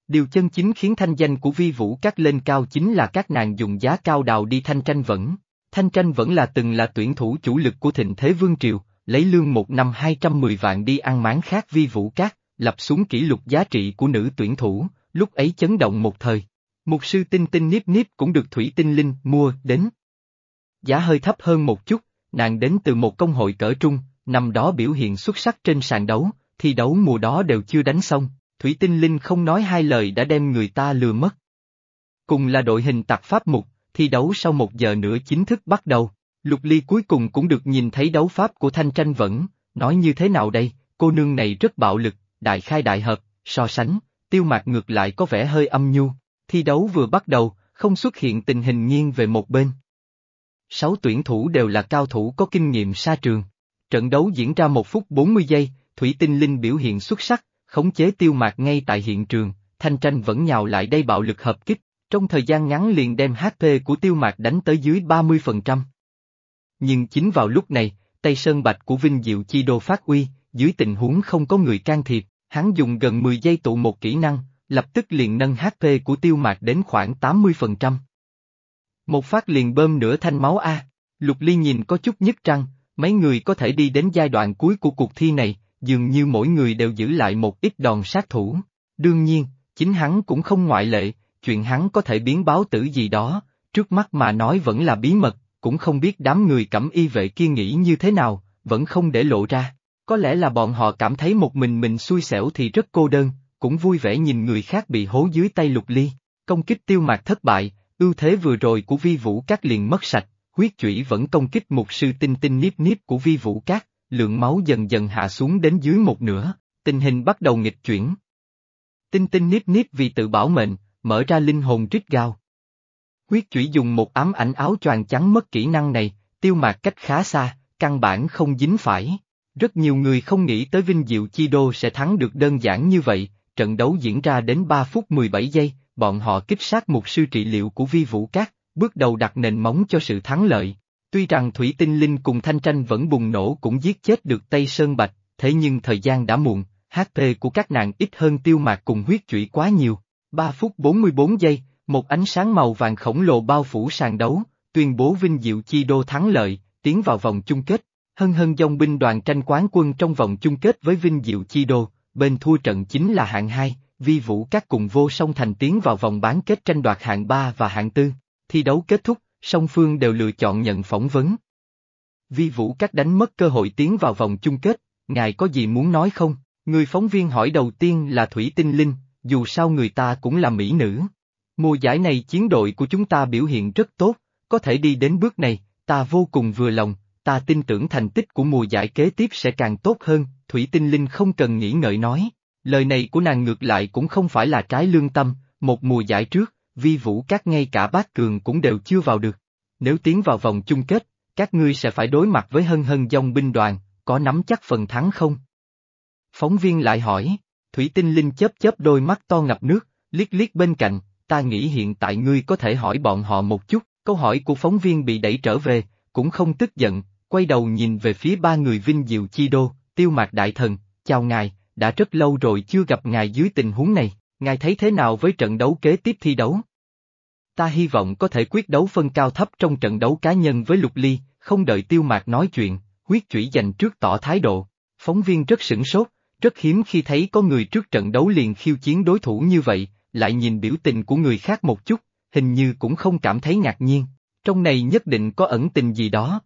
Speaker 1: Điều chân chính khiến thanh danh của vi vũ cát lên cao chính là các nàng dùng giá cao đào đi thanh tranh vẫn. Thanh tranh vẫn là từng là tuyển thủ chủ lực của thịnh thế vương triều, lấy lương một năm 210 vạn đi ăn máng khác vi vũ cát, lập xuống kỷ lục giá trị của nữ tuyển thủ, lúc ấy chấn động một thời. Mục sư tinh tinh niếp niếp cũng được thủy tinh linh mua đến. Giá hơi thấp hơn một chút, nàng đến từ một công hội cỡ trung, năm đó biểu hiện xuất sắc trên sàn đấu, thi đấu mùa đó đều chưa đánh xong, thủy tinh linh không nói hai lời đã đem người ta lừa mất. Cùng là đội hình tặc pháp mục, thi đấu sau một giờ nữa chính thức bắt đầu, lục ly cuối cùng cũng được nhìn thấy đấu pháp của thanh tranh vẫn, nói như thế nào đây, cô nương này rất bạo lực, đại khai đại hợp, so sánh, tiêu mạc ngược lại có vẻ hơi âm nhu, thi đấu vừa bắt đầu, không xuất hiện tình hình nghiêng về một bên. Sáu tuyển thủ đều là cao thủ có kinh nghiệm xa trường. Trận đấu diễn ra một phút 40 giây, Thủy Tinh Linh biểu hiện xuất sắc, khống chế tiêu mạc ngay tại hiện trường, thanh tranh vẫn nhào lại đây bạo lực hợp kích, trong thời gian ngắn liền đem HP của tiêu mạc đánh tới dưới 30%. Nhưng chính vào lúc này, tay sơn bạch của Vinh Diệu Chi Đô phát uy, dưới tình huống không có người can thiệp, hắn dùng gần 10 giây tụ một kỹ năng, lập tức liền nâng HP của tiêu mạc đến khoảng 80%. Một phát liền bơm nửa thanh máu A, Lục Ly nhìn có chút nhức trăng, mấy người có thể đi đến giai đoạn cuối của cuộc thi này, dường như mỗi người đều giữ lại một ít đòn sát thủ. Đương nhiên, chính hắn cũng không ngoại lệ, chuyện hắn có thể biến báo tử gì đó, trước mắt mà nói vẫn là bí mật, cũng không biết đám người cẩm y vệ kia nghĩ như thế nào, vẫn không để lộ ra. Có lẽ là bọn họ cảm thấy một mình mình xui xẻo thì rất cô đơn, cũng vui vẻ nhìn người khác bị hố dưới tay lục ly. Công kích tiêu mạc thất bại, ưu thế vừa rồi của vi vũ các liền mất sạch, huyết chủy vẫn công kích một sư tinh tinh niếp niếp của vi vũ các, lượng máu dần dần hạ xuống đến dưới một nửa, tình hình bắt đầu nghịch chuyển. Tinh tinh niếp niếp vì tự bảo mệnh, mở ra linh hồn rít gào, Huyết chủy dùng một ám ảnh áo choàng trắng mất kỹ năng này, tiêu mạc cách khá xa, căn bản không dính phải. Rất nhiều người không nghĩ tới Vinh Diệu Chi Đô sẽ thắng được đơn giản như vậy, trận đấu diễn ra đến 3 phút 17 giây, bọn họ kích sát một sư trị liệu của vi vũ cát, bước đầu đặt nền móng cho sự thắng lợi. Tuy rằng Thủy Tinh Linh cùng Thanh Tranh vẫn bùng nổ cũng giết chết được Tây Sơn Bạch, thế nhưng thời gian đã muộn, HP của các nàng ít hơn tiêu mạc cùng huyết chủy quá nhiều. 3 phút 44 giây, một ánh sáng màu vàng khổng lồ bao phủ sàn đấu, tuyên bố Vinh Diệu Chi Đô thắng lợi, tiến vào vòng chung kết. Hân hân dòng binh đoàn tranh quán quân trong vòng chung kết với Vinh Diệu Chi Đô, bên thua trận chính là hạng 2, vi vũ các cùng vô song thành tiến vào vòng bán kết tranh đoạt hạng 3 và hạng 4. Thi đấu kết thúc, song phương đều lựa chọn nhận phỏng vấn. Vi vũ các đánh mất cơ hội tiến vào vòng chung kết, ngài có gì muốn nói không? Người phóng viên hỏi đầu tiên là Thủy Tinh Linh, dù sao người ta cũng là mỹ nữ. Mùa giải này chiến đội của chúng ta biểu hiện rất tốt, có thể đi đến bước này, ta vô cùng vừa lòng, ta tin tưởng thành tích của mùa giải kế tiếp sẽ càng tốt hơn, Thủy Tinh Linh không cần nghĩ ngợi nói. Lời này của nàng ngược lại cũng không phải là trái lương tâm, một mùa giải trước, vi vũ các ngay cả bát cường cũng đều chưa vào được. Nếu tiến vào vòng chung kết, các ngươi sẽ phải đối mặt với hân hân dòng binh đoàn, có nắm chắc phần thắng không? Phóng viên lại hỏi, Thủy Tinh Linh chớp chớp đôi mắt to ngập nước, liếc liếc bên cạnh, ta nghĩ hiện tại ngươi có thể hỏi bọn họ một chút, câu hỏi của phóng viên bị đẩy trở về, cũng không tức giận, quay đầu nhìn về phía ba người vinh diệu chi đô, tiêu mạc đại thần, chào ngài, đã rất lâu rồi chưa gặp ngài dưới tình huống này, ngài thấy thế nào với trận đấu kế tiếp thi đấu? Ta hy vọng có thể quyết đấu phân cao thấp trong trận đấu cá nhân với Lục Ly, không đợi tiêu mạc nói chuyện, huyết chủy dành trước tỏ thái độ. Phóng viên rất sửng sốt, rất hiếm khi thấy có người trước trận đấu liền khiêu chiến đối thủ như vậy, lại nhìn biểu tình của người khác một chút, hình như cũng không cảm thấy ngạc nhiên, trong này nhất định có ẩn tình gì đó.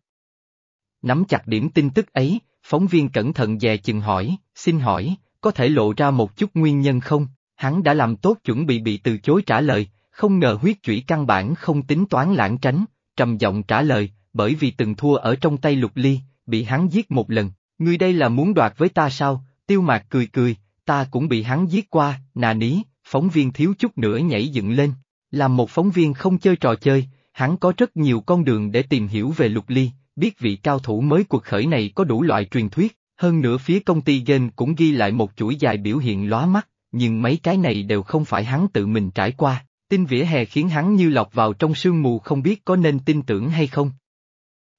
Speaker 1: Nắm chặt điểm tin tức ấy, phóng viên cẩn thận dè chừng hỏi, xin hỏi, có thể lộ ra một chút nguyên nhân không? Hắn đã làm tốt chuẩn bị bị từ chối trả lời, không ngờ huyết chủy căn bản không tính toán lãng tránh, trầm giọng trả lời, bởi vì từng thua ở trong tay lục ly, bị hắn giết một lần, ngươi đây là muốn đoạt với ta sao, tiêu mạc cười cười, ta cũng bị hắn giết qua, nà ní, phóng viên thiếu chút nữa nhảy dựng lên, Làm một phóng viên không chơi trò chơi, hắn có rất nhiều con đường để tìm hiểu về Lục Ly, biết vị cao thủ mới cuộc khởi này có đủ loại truyền thuyết, hơn nữa phía công ty game cũng ghi lại một chuỗi dài biểu hiện lóa mắt, nhưng mấy cái này đều không phải hắn tự mình trải qua, tin vỉa hè khiến hắn như lọc vào trong sương mù không biết có nên tin tưởng hay không.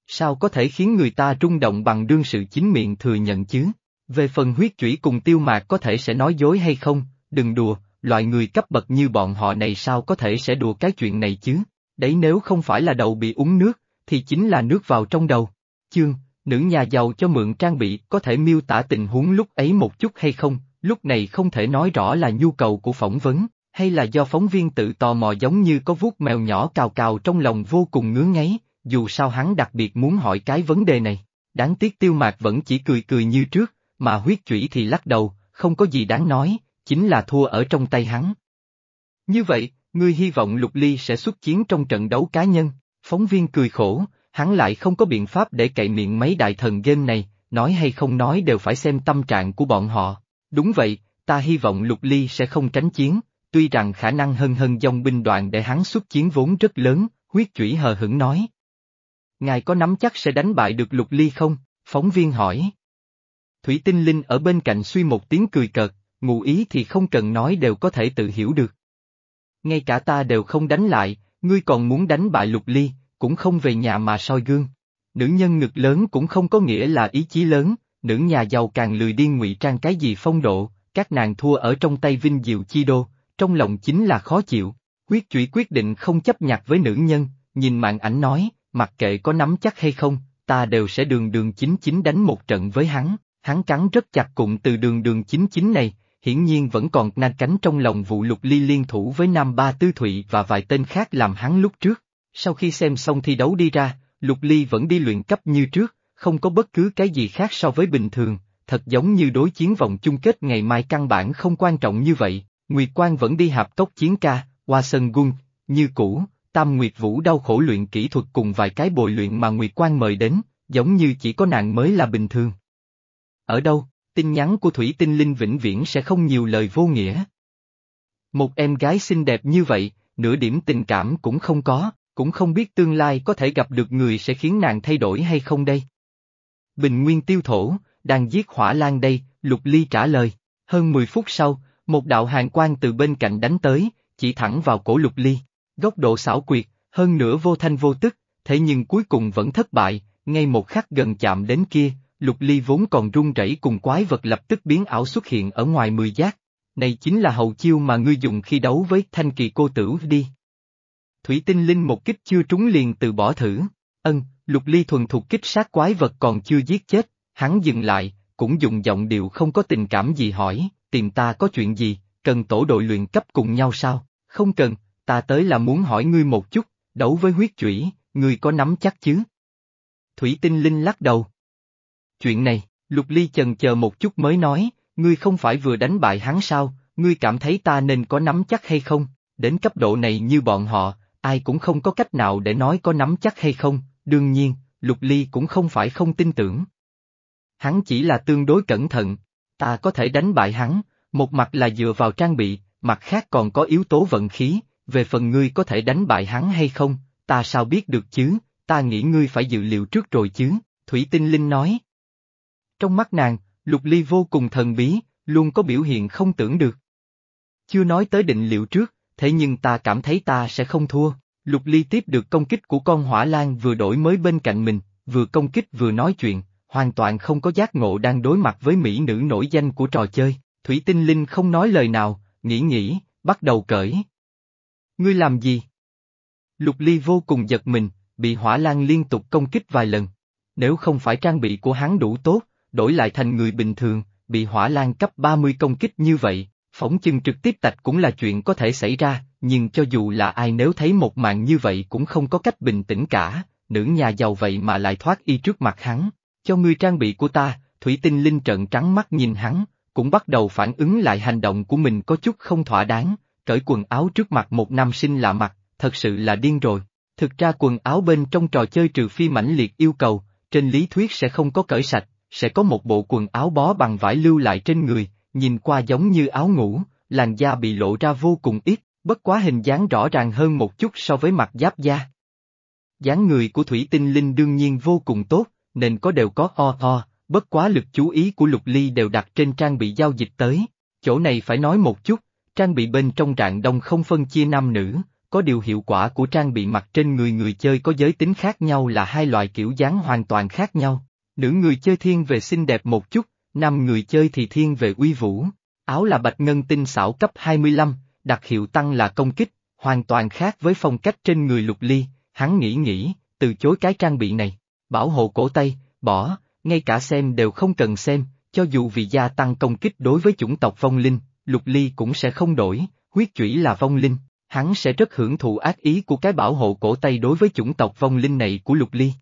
Speaker 1: Sao có thể khiến người ta rung động bằng đương sự chính miệng thừa nhận chứ? Về phần huyết chủy cùng tiêu mạc có thể sẽ nói dối hay không, đừng đùa, loại người cấp bậc như bọn họ này sao có thể sẽ đùa cái chuyện này chứ? Đấy nếu không phải là đầu bị uống nước, thì chính là nước vào trong đầu. Chương, nữ nhà giàu cho mượn trang bị có thể miêu tả tình huống lúc ấy một chút hay không, lúc này không thể nói rõ là nhu cầu của phỏng vấn, hay là do phóng viên tự tò mò giống như có vuốt mèo nhỏ cào cào trong lòng vô cùng ngứa ngáy, dù sao hắn đặc biệt muốn hỏi cái vấn đề này. Đáng tiếc tiêu mạc vẫn chỉ cười cười như trước, mà huyết chủy thì lắc đầu, không có gì đáng nói, chính là thua ở trong tay hắn. Như vậy, ngươi hy vọng Lục Ly sẽ xuất chiến trong trận đấu cá nhân, phóng viên cười khổ, hắn lại không có biện pháp để cậy miệng mấy đại thần game này, nói hay không nói đều phải xem tâm trạng của bọn họ. Đúng vậy, ta hy vọng Lục Ly sẽ không tránh chiến, tuy rằng khả năng hân hân dòng binh đoàn để hắn xuất chiến vốn rất lớn, huyết chủy hờ hững nói. Ngài có nắm chắc sẽ đánh bại được Lục Ly không? Phóng viên hỏi. Thủy Tinh Linh ở bên cạnh suy một tiếng cười cợt, ngụ ý thì không cần nói đều có thể tự hiểu được. Ngay cả ta đều không đánh lại, ngươi còn muốn đánh bại Lục Ly, cũng không về nhà mà soi gương. Nữ nhân ngực lớn cũng không có nghĩa là ý chí lớn, nữ nhà giàu càng lười điên ngụy trang cái gì phong độ, các nàng thua ở trong tay Vinh Diệu Chi Đô, trong lòng chính là khó chịu. Quyết chủy quyết định không chấp nhặt với nữ nhân, nhìn mạng ảnh nói, mặc kệ có nắm chắc hay không, ta đều sẽ đường đường chính chính đánh một trận với hắn, hắn cắn rất chặt cụm từ đường đường chính chính này, hiển nhiên vẫn còn na cánh trong lòng vụ lục ly liên thủ với Nam Ba Tư Thụy và vài tên khác làm hắn lúc trước. Sau khi xem xong thi đấu đi ra, lục ly vẫn đi luyện cấp như trước, không có bất cứ cái gì khác so với bình thường, thật giống như đối chiến vòng chung kết ngày mai căn bản không quan trọng như vậy, Nguyệt Quang vẫn đi hạp tốc chiến ca, qua sân gun, như cũ, Tam Nguyệt Vũ đau khổ luyện kỹ thuật cùng vài cái bồi luyện mà Nguyệt Quang mời đến, giống như chỉ có nàng mới là bình thường. Ở đâu, tin nhắn của Thủy Tinh Linh vĩnh viễn sẽ không nhiều lời vô nghĩa. Một em gái xinh đẹp như vậy, nửa điểm tình cảm cũng không có, cũng không biết tương lai có thể gặp được người sẽ khiến nàng thay đổi hay không đây. Bình Nguyên tiêu thổ, đang giết hỏa lan đây, Lục Ly trả lời. Hơn 10 phút sau, một đạo hàng quang từ bên cạnh đánh tới, chỉ thẳng vào cổ Lục Ly. Góc độ xảo quyệt, hơn nữa vô thanh vô tức, thế nhưng cuối cùng vẫn thất bại, ngay một khắc gần chạm đến kia, Lục Ly vốn còn run rẩy cùng quái vật lập tức biến ảo xuất hiện ở ngoài mười giác. Này chính là hậu chiêu mà ngươi dùng khi đấu với thanh kỳ cô tử đi. Thủy tinh linh một kích chưa trúng liền từ bỏ thử. Ân, Lục Ly thuần thuộc kích sát quái vật còn chưa giết chết, hắn dừng lại, cũng dùng giọng điệu không có tình cảm gì hỏi, tìm ta có chuyện gì, cần tổ đội luyện cấp cùng nhau sao? Không cần, ta tới là muốn hỏi ngươi một chút, đấu với huyết chủy, ngươi có nắm chắc chứ? Thủy tinh linh lắc đầu. Chuyện này, Lục Ly chần chờ một chút mới nói, ngươi không phải vừa đánh bại hắn sao, ngươi cảm thấy ta nên có nắm chắc hay không, đến cấp độ này như bọn họ, ai cũng không có cách nào để nói có nắm chắc hay không, đương nhiên, Lục Ly cũng không phải không tin tưởng. Hắn chỉ là tương đối cẩn thận, ta có thể đánh bại hắn, một mặt là dựa vào trang bị, mặt khác còn có yếu tố vận khí, về phần ngươi có thể đánh bại hắn hay không, ta sao biết được chứ, ta nghĩ ngươi phải dự liệu trước rồi chứ, Thủy Tinh Linh nói. Trong mắt nàng, Lục Ly vô cùng thần bí, luôn có biểu hiện không tưởng được. Chưa nói tới định liệu trước, thế nhưng ta cảm thấy ta sẽ không thua. Lục Ly tiếp được công kích của con hỏa lan vừa đổi mới bên cạnh mình, vừa công kích vừa nói chuyện, hoàn toàn không có giác ngộ đang đối mặt với mỹ nữ nổi danh của trò chơi. Thủy Tinh Linh không nói lời nào, nghĩ nghĩ, bắt đầu cởi. Ngươi làm gì? Lục Ly vô cùng giật mình, bị hỏa lan liên tục công kích vài lần. Nếu không phải trang bị của hắn đủ tốt, đổi lại thành người bình thường, bị hỏa lan cấp 30 công kích như vậy, phóng chừng trực tiếp tạch cũng là chuyện có thể xảy ra, nhưng cho dù là ai nếu thấy một màn như vậy cũng không có cách bình tĩnh cả, nữ nhà giàu vậy mà lại thoát y trước mặt hắn. Cho ngươi trang bị của ta, Thủy Tinh Linh trận trắng mắt nhìn hắn, cũng bắt đầu phản ứng lại hành động của mình có chút không thỏa đáng, cởi quần áo trước mặt một nam sinh lạ mặt, thật sự là điên rồi. Thực ra quần áo bên trong trò chơi trừ phi mãnh liệt yêu cầu, trên lý thuyết sẽ không có cởi sạch, sẽ có một bộ quần áo bó bằng vải lưu lại trên người, nhìn qua giống như áo ngủ, làn da bị lộ ra vô cùng ít, bất quá hình dáng rõ ràng hơn một chút so với mặt giáp da. dáng người của thủy tinh linh đương nhiên vô cùng tốt, nên có đều có o o, bất quá lực chú ý của Lục Ly đều đặt trên trang bị giao dịch tới. Chỗ này phải nói một chút, trang bị bên trong rạng đông không phân chia nam nữ, có điều hiệu quả của trang bị mặc trên người người chơi có giới tính khác nhau là hai loại kiểu dáng hoàn toàn khác nhau. Nữ người chơi thiên về xinh đẹp một chút, nam người chơi thì thiên về uy vũ. Áo là bạch ngân tinh xảo cấp 25, đặc hiệu tăng là công kích, hoàn toàn khác với phong cách trên người lục ly, hắn nghĩ nghĩ, từ chối cái trang bị này. Bảo hộ cổ tay, bỏ, ngay cả xem đều không cần xem, cho dù vì gia tăng công kích đối với chủng tộc vong linh, lục ly cũng sẽ không đổi, huyết chủy là vong linh, hắn sẽ rất hưởng thụ ác ý của cái bảo hộ cổ tay đối với chủng tộc vong linh này của lục ly.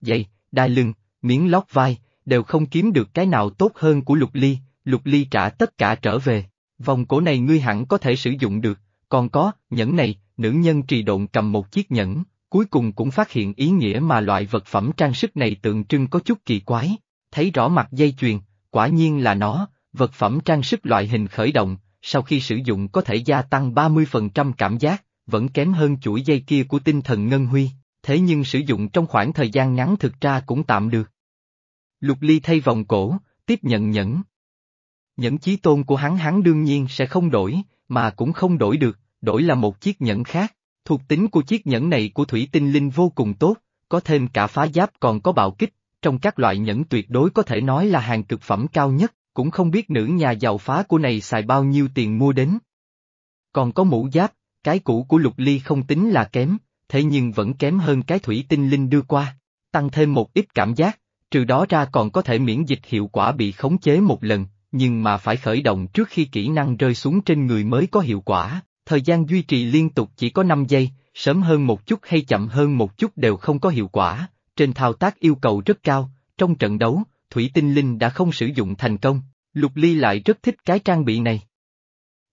Speaker 1: Vậy, đai lưng, miếng lót vai, đều không kiếm được cái nào tốt hơn của lục ly, lục ly trả tất cả trở về. Vòng cổ này ngươi hẳn có thể sử dụng được, còn có, nhẫn này, nữ nhân trì độn cầm một chiếc nhẫn, cuối cùng cũng phát hiện ý nghĩa mà loại vật phẩm trang sức này tượng trưng có chút kỳ quái. Thấy rõ mặt dây chuyền, quả nhiên là nó, vật phẩm trang sức loại hình khởi động, sau khi sử dụng có thể gia tăng 30% cảm giác, vẫn kém hơn chuỗi dây kia của tinh thần ngân huy, thế nhưng sử dụng trong khoảng thời gian ngắn thực ra cũng tạm được. Lục Ly thay vòng cổ, tiếp nhận nhẫn. Nhẫn chí tôn của hắn hắn đương nhiên sẽ không đổi, mà cũng không đổi được, đổi là một chiếc nhẫn khác. Thuộc tính của chiếc nhẫn này của thủy tinh linh vô cùng tốt, có thêm cả phá giáp còn có bạo kích, trong các loại nhẫn tuyệt đối có thể nói là hàng cực phẩm cao nhất, cũng không biết nữ nhà giàu phá của này xài bao nhiêu tiền mua đến. Còn có mũ giáp, cái cũ của lục ly không tính là kém, thế nhưng vẫn kém hơn cái thủy tinh linh đưa qua, tăng thêm một ít cảm giác, trừ đó ra còn có thể miễn dịch hiệu quả bị khống chế một lần, nhưng mà phải khởi động trước khi kỹ năng rơi xuống trên người mới có hiệu quả, thời gian duy trì liên tục chỉ có 5 giây, sớm hơn một chút hay chậm hơn một chút đều không có hiệu quả, trên thao tác yêu cầu rất cao, trong trận đấu, Thủy Tinh Linh đã không sử dụng thành công, Lục Ly lại rất thích cái trang bị này.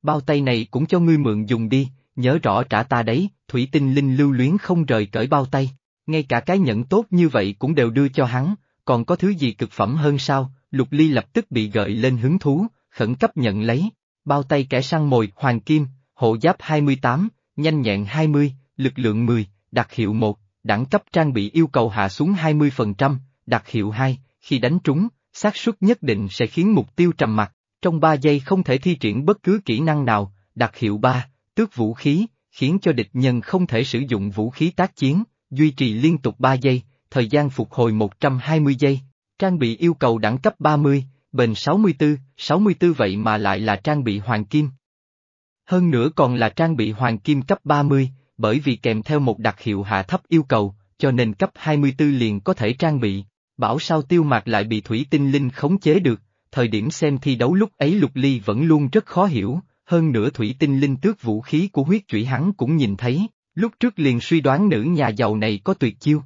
Speaker 1: Bao tay này cũng cho ngươi mượn dùng đi, nhớ rõ trả ta đấy, Thủy Tinh Linh lưu luyến không rời cởi bao tay, ngay cả cái nhẫn tốt như vậy cũng đều đưa cho hắn, còn có thứ gì cực phẩm hơn sao, Lục Ly lập tức bị gợi lên hứng thú, khẩn cấp nhận lấy, bao tay kẻ săn mồi, hoàng kim, hộ giáp 28, nhanh nhẹn 20, lực lượng 10, đặc hiệu 1, đẳng cấp trang bị yêu cầu hạ xuống 20%, đặc hiệu 2, khi đánh trúng, xác suất nhất định sẽ khiến mục tiêu trầm mặt, trong 3 giây không thể thi triển bất cứ kỹ năng nào, đặc hiệu 3, tước vũ khí, khiến cho địch nhân không thể sử dụng vũ khí tác chiến, duy trì liên tục 3 giây, thời gian phục hồi 120 giây, trang bị yêu cầu đẳng cấp 30, bền 64, 64 vậy mà lại là trang bị hoàng kim. Hơn nữa còn là trang bị hoàng kim cấp 30, bởi vì kèm theo một đặc hiệu hạ thấp yêu cầu, cho nên cấp 24 liền có thể trang bị. Bảo sao tiêu mạc lại bị thủy tinh linh khống chế được, thời điểm xem thi đấu lúc ấy lục ly vẫn luôn rất khó hiểu, hơn nữa thủy tinh linh tước vũ khí của huyết chủy hắn cũng nhìn thấy, lúc trước liền suy đoán nữ nhà giàu này có tuyệt chiêu.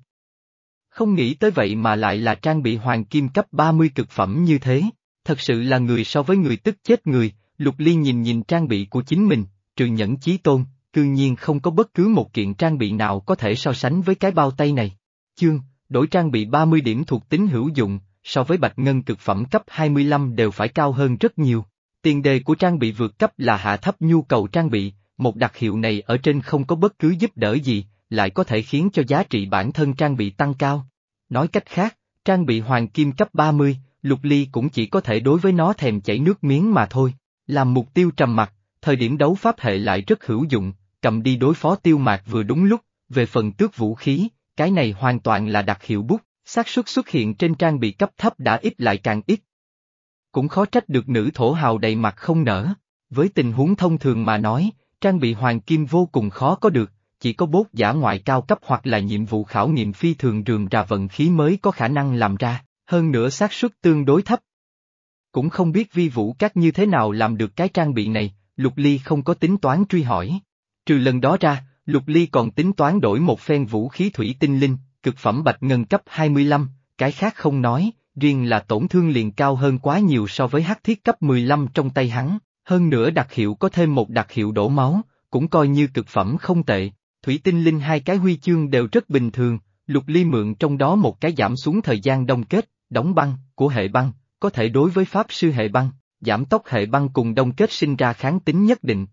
Speaker 1: Không nghĩ tới vậy mà lại là trang bị hoàng kim cấp 30 cực phẩm như thế, thật sự là người so với người tức chết người, lục ly nhìn nhìn trang bị của chính mình, trừ nhẫn chí tôn, cư nhiên không có bất cứ một kiện trang bị nào có thể so sánh với cái bao tay này. Chương, đổi trang bị 30 điểm thuộc tính hữu dụng, so với bạch ngân cực phẩm cấp 25 đều phải cao hơn rất nhiều. Tiền đề của trang bị vượt cấp là hạ thấp nhu cầu trang bị, một đặc hiệu này ở trên không có bất cứ giúp đỡ gì, lại có thể khiến cho giá trị bản thân trang bị tăng cao. Nói cách khác, trang bị hoàng kim cấp 30, lục ly cũng chỉ có thể đối với nó thèm chảy nước miếng mà thôi. Làm mục tiêu trầm mặt, thời điểm đấu pháp hệ lại rất hữu dụng, cầm đi đối phó tiêu mạc vừa đúng lúc, về phần tước vũ khí, cái này hoàn toàn là đặc hiệu bút, xác suất xuất hiện trên trang bị cấp thấp đã ít lại càng ít. Cũng khó trách được nữ thổ hào đầy mặt không nở, với tình huống thông thường mà nói, trang bị hoàng kim vô cùng khó có được, chỉ có bốt giả ngoại cao cấp hoặc là nhiệm vụ khảo nghiệm phi thường rườm rà vận khí mới có khả năng làm ra, hơn nữa xác suất tương đối thấp. Cũng không biết vi vũ các như thế nào làm được cái trang bị này, Lục Ly không có tính toán truy hỏi. Trừ lần đó ra, Lục Ly còn tính toán đổi một phen vũ khí thủy tinh linh, cực phẩm bạch ngân cấp 25, cái khác không nói, riêng là tổn thương liền cao hơn quá nhiều so với hắc thiết cấp 15 trong tay hắn, hơn nữa đặc hiệu có thêm một đặc hiệu đổ máu, cũng coi như cực phẩm không tệ, thủy tinh linh hai cái huy chương đều rất bình thường, Lục Ly mượn trong đó một cái giảm xuống thời gian đông kết, đóng băng, của hệ băng, có thể đối với pháp sư hệ băng, giảm tốc hệ băng cùng đông kết sinh ra kháng tính nhất định.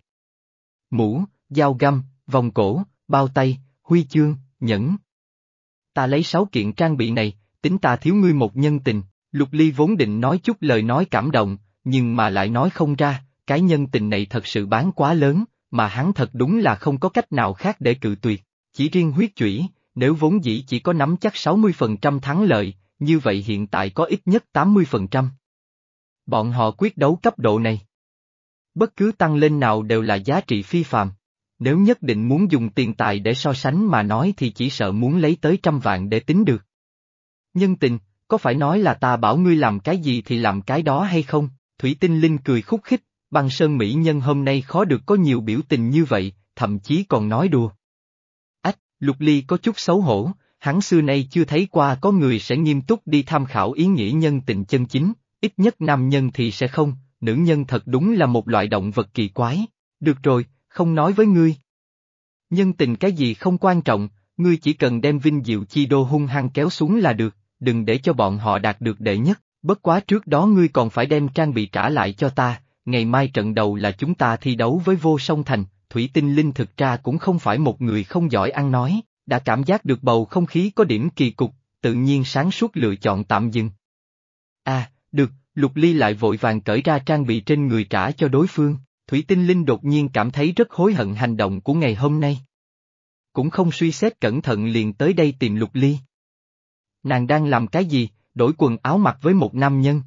Speaker 1: mũ, dao găm, vòng cổ, bao tay, huy chương, nhẫn. Ta lấy sáu kiện trang bị này, tính ta thiếu ngươi một nhân tình, Lục Ly vốn định nói chút lời nói cảm động, nhưng mà lại nói không ra, cái nhân tình này thật sự bán quá lớn, mà hắn thật đúng là không có cách nào khác để cự tuyệt. Chỉ riêng huyết chủy, nếu vốn dĩ chỉ có nắm chắc 60% thắng lợi, như vậy hiện tại có ít nhất 80%. Bọn họ quyết đấu cấp độ này. Bất cứ tăng lên nào đều là giá trị phi phàm. Nếu nhất định muốn dùng tiền tài để so sánh mà nói thì chỉ sợ muốn lấy tới trăm vạn để tính được. Nhân tình, có phải nói là ta bảo ngươi làm cái gì thì làm cái đó hay không? Thủy Tinh Linh cười khúc khích, băng sơn mỹ nhân hôm nay khó được có nhiều biểu tình như vậy, thậm chí còn nói đùa. Ách, Lục Ly có chút xấu hổ, hắn xưa nay chưa thấy qua có người sẽ nghiêm túc đi tham khảo ý nghĩa nhân tình chân chính, ít nhất nam nhân thì sẽ không, nữ nhân thật đúng là một loại động vật kỳ quái. Được rồi, không nói với ngươi. Nhân tình cái gì không quan trọng, ngươi chỉ cần đem vinh diệu chi đô hung hăng kéo xuống là được, đừng để cho bọn họ đạt được đệ nhất, bất quá trước đó ngươi còn phải đem trang bị trả lại cho ta, ngày mai trận đầu là chúng ta thi đấu với vô song thành, Thủy Tinh Linh thực ra cũng không phải một người không giỏi ăn nói, đã cảm giác được bầu không khí có điểm kỳ cục, tự nhiên sáng suốt lựa chọn tạm dừng. À, được, Lục Ly lại vội vàng cởi ra trang bị trên người trả cho đối phương, Thủy Tinh Linh đột nhiên cảm thấy rất hối hận hành động của ngày hôm nay. Cũng không suy xét cẩn thận liền tới đây tìm Lục Ly. Nàng đang làm cái gì, đổi quần áo mặc với một nam nhân.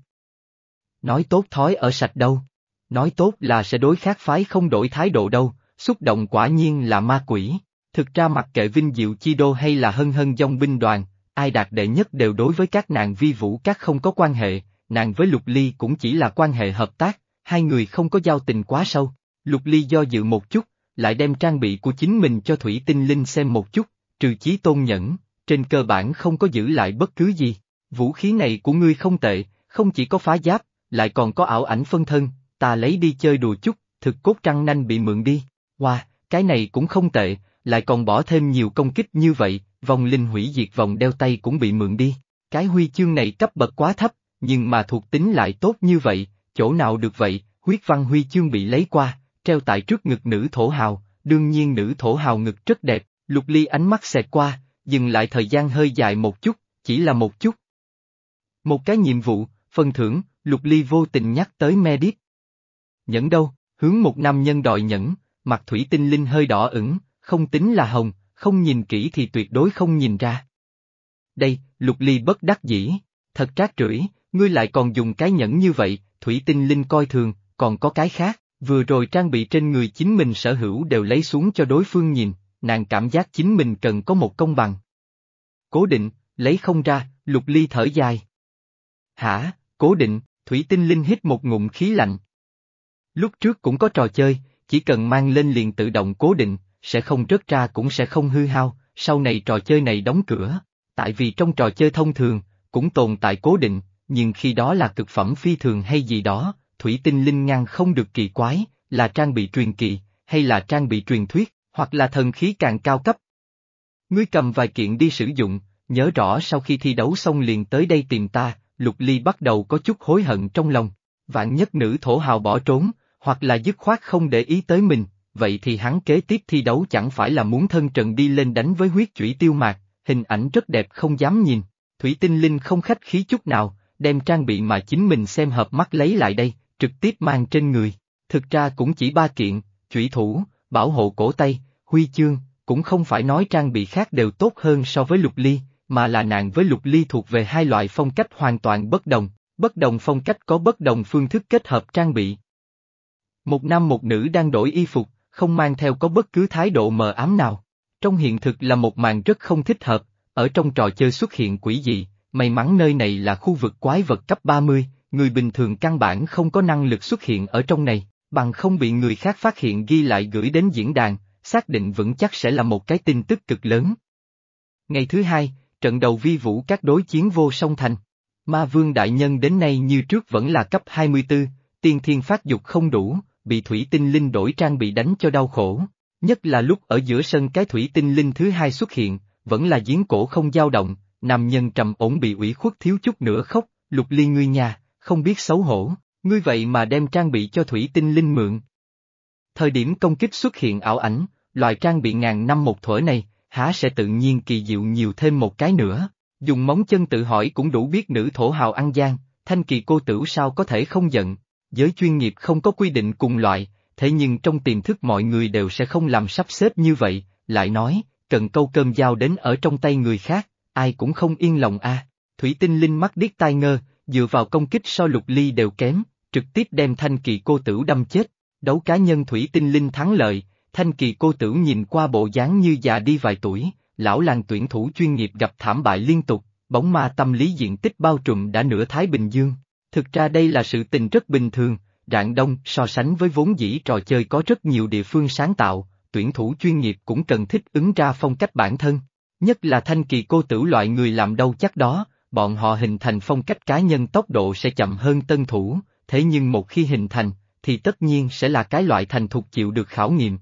Speaker 1: Nói tốt thói ở sạch đâu. Nói tốt là sẽ đối khác phái không đổi thái độ đâu, xúc động quả nhiên là ma quỷ. Thực ra mặc kệ Vinh Diệu Chi Đô hay là hân hân dòng binh đoàn, ai đạt đệ nhất đều đối với các nàng vi vũ các không có quan hệ, nàng với Lục Ly cũng chỉ là quan hệ hợp tác, hai người không có giao tình quá sâu. Lục Ly do dự một chút, lại đem trang bị của chính mình cho Thủy Tinh Linh xem một chút, trừ chí tôn nhẫn, trên cơ bản không có giữ lại bất cứ gì. Vũ khí này của ngươi không tệ, không chỉ có phá giáp, lại còn có ảo ảnh phân thân, ta lấy đi chơi đùa chút, thực cốt trăng nanh bị mượn đi. Wow, cái này cũng không tệ, lại còn bỏ thêm nhiều công kích như vậy, vòng linh hủy diệt vòng đeo tay cũng bị mượn đi. Cái huy chương này cấp bậc quá thấp, nhưng mà thuộc tính lại tốt như vậy, chỗ nào được vậy, huyết văn huy chương bị lấy qua, treo tại trước ngực nữ thổ hào, đương nhiên nữ thổ hào ngực rất đẹp, lục ly ánh mắt xẹt qua, dừng lại thời gian hơi dài một chút, chỉ là một chút. Một cái nhiệm vụ, phần thưởng, lục ly vô tình nhắc tới Medit. Nhẫn đâu, hướng một nam nhân đòi nhẫn, mặt thủy tinh linh hơi đỏ ửng, không tính là hồng, không nhìn kỹ thì tuyệt đối không nhìn ra. Đây, lục ly bất đắc dĩ, thật trác rưởi, ngươi lại còn dùng cái nhẫn như vậy, thủy tinh linh coi thường, còn có cái khác, vừa rồi trang bị trên người chính mình sở hữu đều lấy xuống cho đối phương nhìn, nàng cảm giác chính mình cần có một công bằng. Cố định, lấy không ra, lục ly thở dài. Hả, cố định, thủy tinh linh hít một ngụm khí lạnh. Lúc trước cũng có trò chơi, chỉ cần mang lên liền tự động cố định, sẽ không rớt ra cũng sẽ không hư hao, sau này trò chơi này đóng cửa, tại vì trong trò chơi thông thường, cũng tồn tại cố định, nhưng khi đó là cực phẩm phi thường hay gì đó, thủy tinh linh ngăn không được kỳ quái, là trang bị truyền kỳ, hay là trang bị truyền thuyết, hoặc là thần khí càng cao cấp. Ngươi cầm vài kiện đi sử dụng, nhớ rõ sau khi thi đấu xong liền tới đây tìm ta, Lục Ly bắt đầu có chút hối hận trong lòng, vạn nhất nữ thổ hào bỏ trốn, hoặc là dứt khoát không để ý tới mình, vậy thì hắn kế tiếp thi đấu chẳng phải là muốn thân trận đi lên đánh với huyết chủy tiêu mạc, hình ảnh rất đẹp không dám nhìn. Thủy tinh linh không khách khí chút nào, đem trang bị mà chính mình xem hợp mắt lấy lại đây, trực tiếp mang trên người. Thực ra cũng chỉ ba kiện, chủy thủ, bảo hộ cổ tay, huy chương, cũng không phải nói trang bị khác đều tốt hơn so với lục ly, mà là nàng với lục ly thuộc về hai loại phong cách hoàn toàn bất đồng, bất đồng phong cách có bất đồng phương thức kết hợp trang bị. Một nam một nữ đang đổi y phục, không mang theo có bất cứ thái độ mờ ám nào. Trong hiện thực là một màn rất không thích hợp, ở trong trò chơi xuất hiện quỷ dị, may mắn nơi này là khu vực quái vật cấp 30, người bình thường căn bản không có năng lực xuất hiện ở trong này, bằng không bị người khác phát hiện ghi lại gửi đến diễn đàn, xác định vững chắc sẽ là một cái tin tức cực lớn. Ngày thứ hai, trận đầu vi vũ các đối chiến vô song thành. Ma vương đại nhân đến nay như trước vẫn là cấp 24, tiên thiên phát dục không đủ, bị thủy tinh linh đổi trang bị đánh cho đau khổ. Nhất là lúc ở giữa sân cái thủy tinh linh thứ hai xuất hiện, vẫn là giếng cổ không dao động, nam nhân trầm ổn bị ủy khuất thiếu chút nữa khóc, lục ly ngươi nhà, không biết xấu hổ, ngươi vậy mà đem trang bị cho thủy tinh linh mượn. Thời điểm công kích xuất hiện ảo ảnh, loại trang bị ngàn năm một thuở này, há sẽ tự nhiên kỳ diệu nhiều thêm một cái nữa. Dùng móng chân tự hỏi cũng đủ biết nữ thổ hào ăn gian, thanh kỳ cô tử sao có thể không giận. Giới chuyên nghiệp không có quy định cùng loại, thế nhưng trong tiềm thức mọi người đều sẽ không làm sắp xếp như vậy, lại nói, cần câu cơm dao đến ở trong tay người khác, ai cũng không yên lòng a. Thủy tinh linh mắt điếc tai ngơ, dựa vào công kích so lục ly đều kém, trực tiếp đem thanh kỳ cô tử đâm chết. Đấu cá nhân thủy tinh linh thắng lợi, thanh kỳ cô tử nhìn qua bộ dáng như già đi vài tuổi, lão làng tuyển thủ chuyên nghiệp gặp thảm bại liên tục, bóng ma tâm lý diện tích bao trùm đã nửa Thái Bình Dương. Thực ra đây là sự tình rất bình thường, rạng đông so sánh với vốn dĩ trò chơi có rất nhiều địa phương sáng tạo, tuyển thủ chuyên nghiệp cũng cần thích ứng ra phong cách bản thân. Nhất là thanh kỳ cô tử loại người làm đâu chắc đó, bọn họ hình thành phong cách cá nhân tốc độ sẽ chậm hơn tân thủ, thế nhưng một khi hình thành, thì tất nhiên sẽ là cái loại thành thục chịu được khảo nghiệm,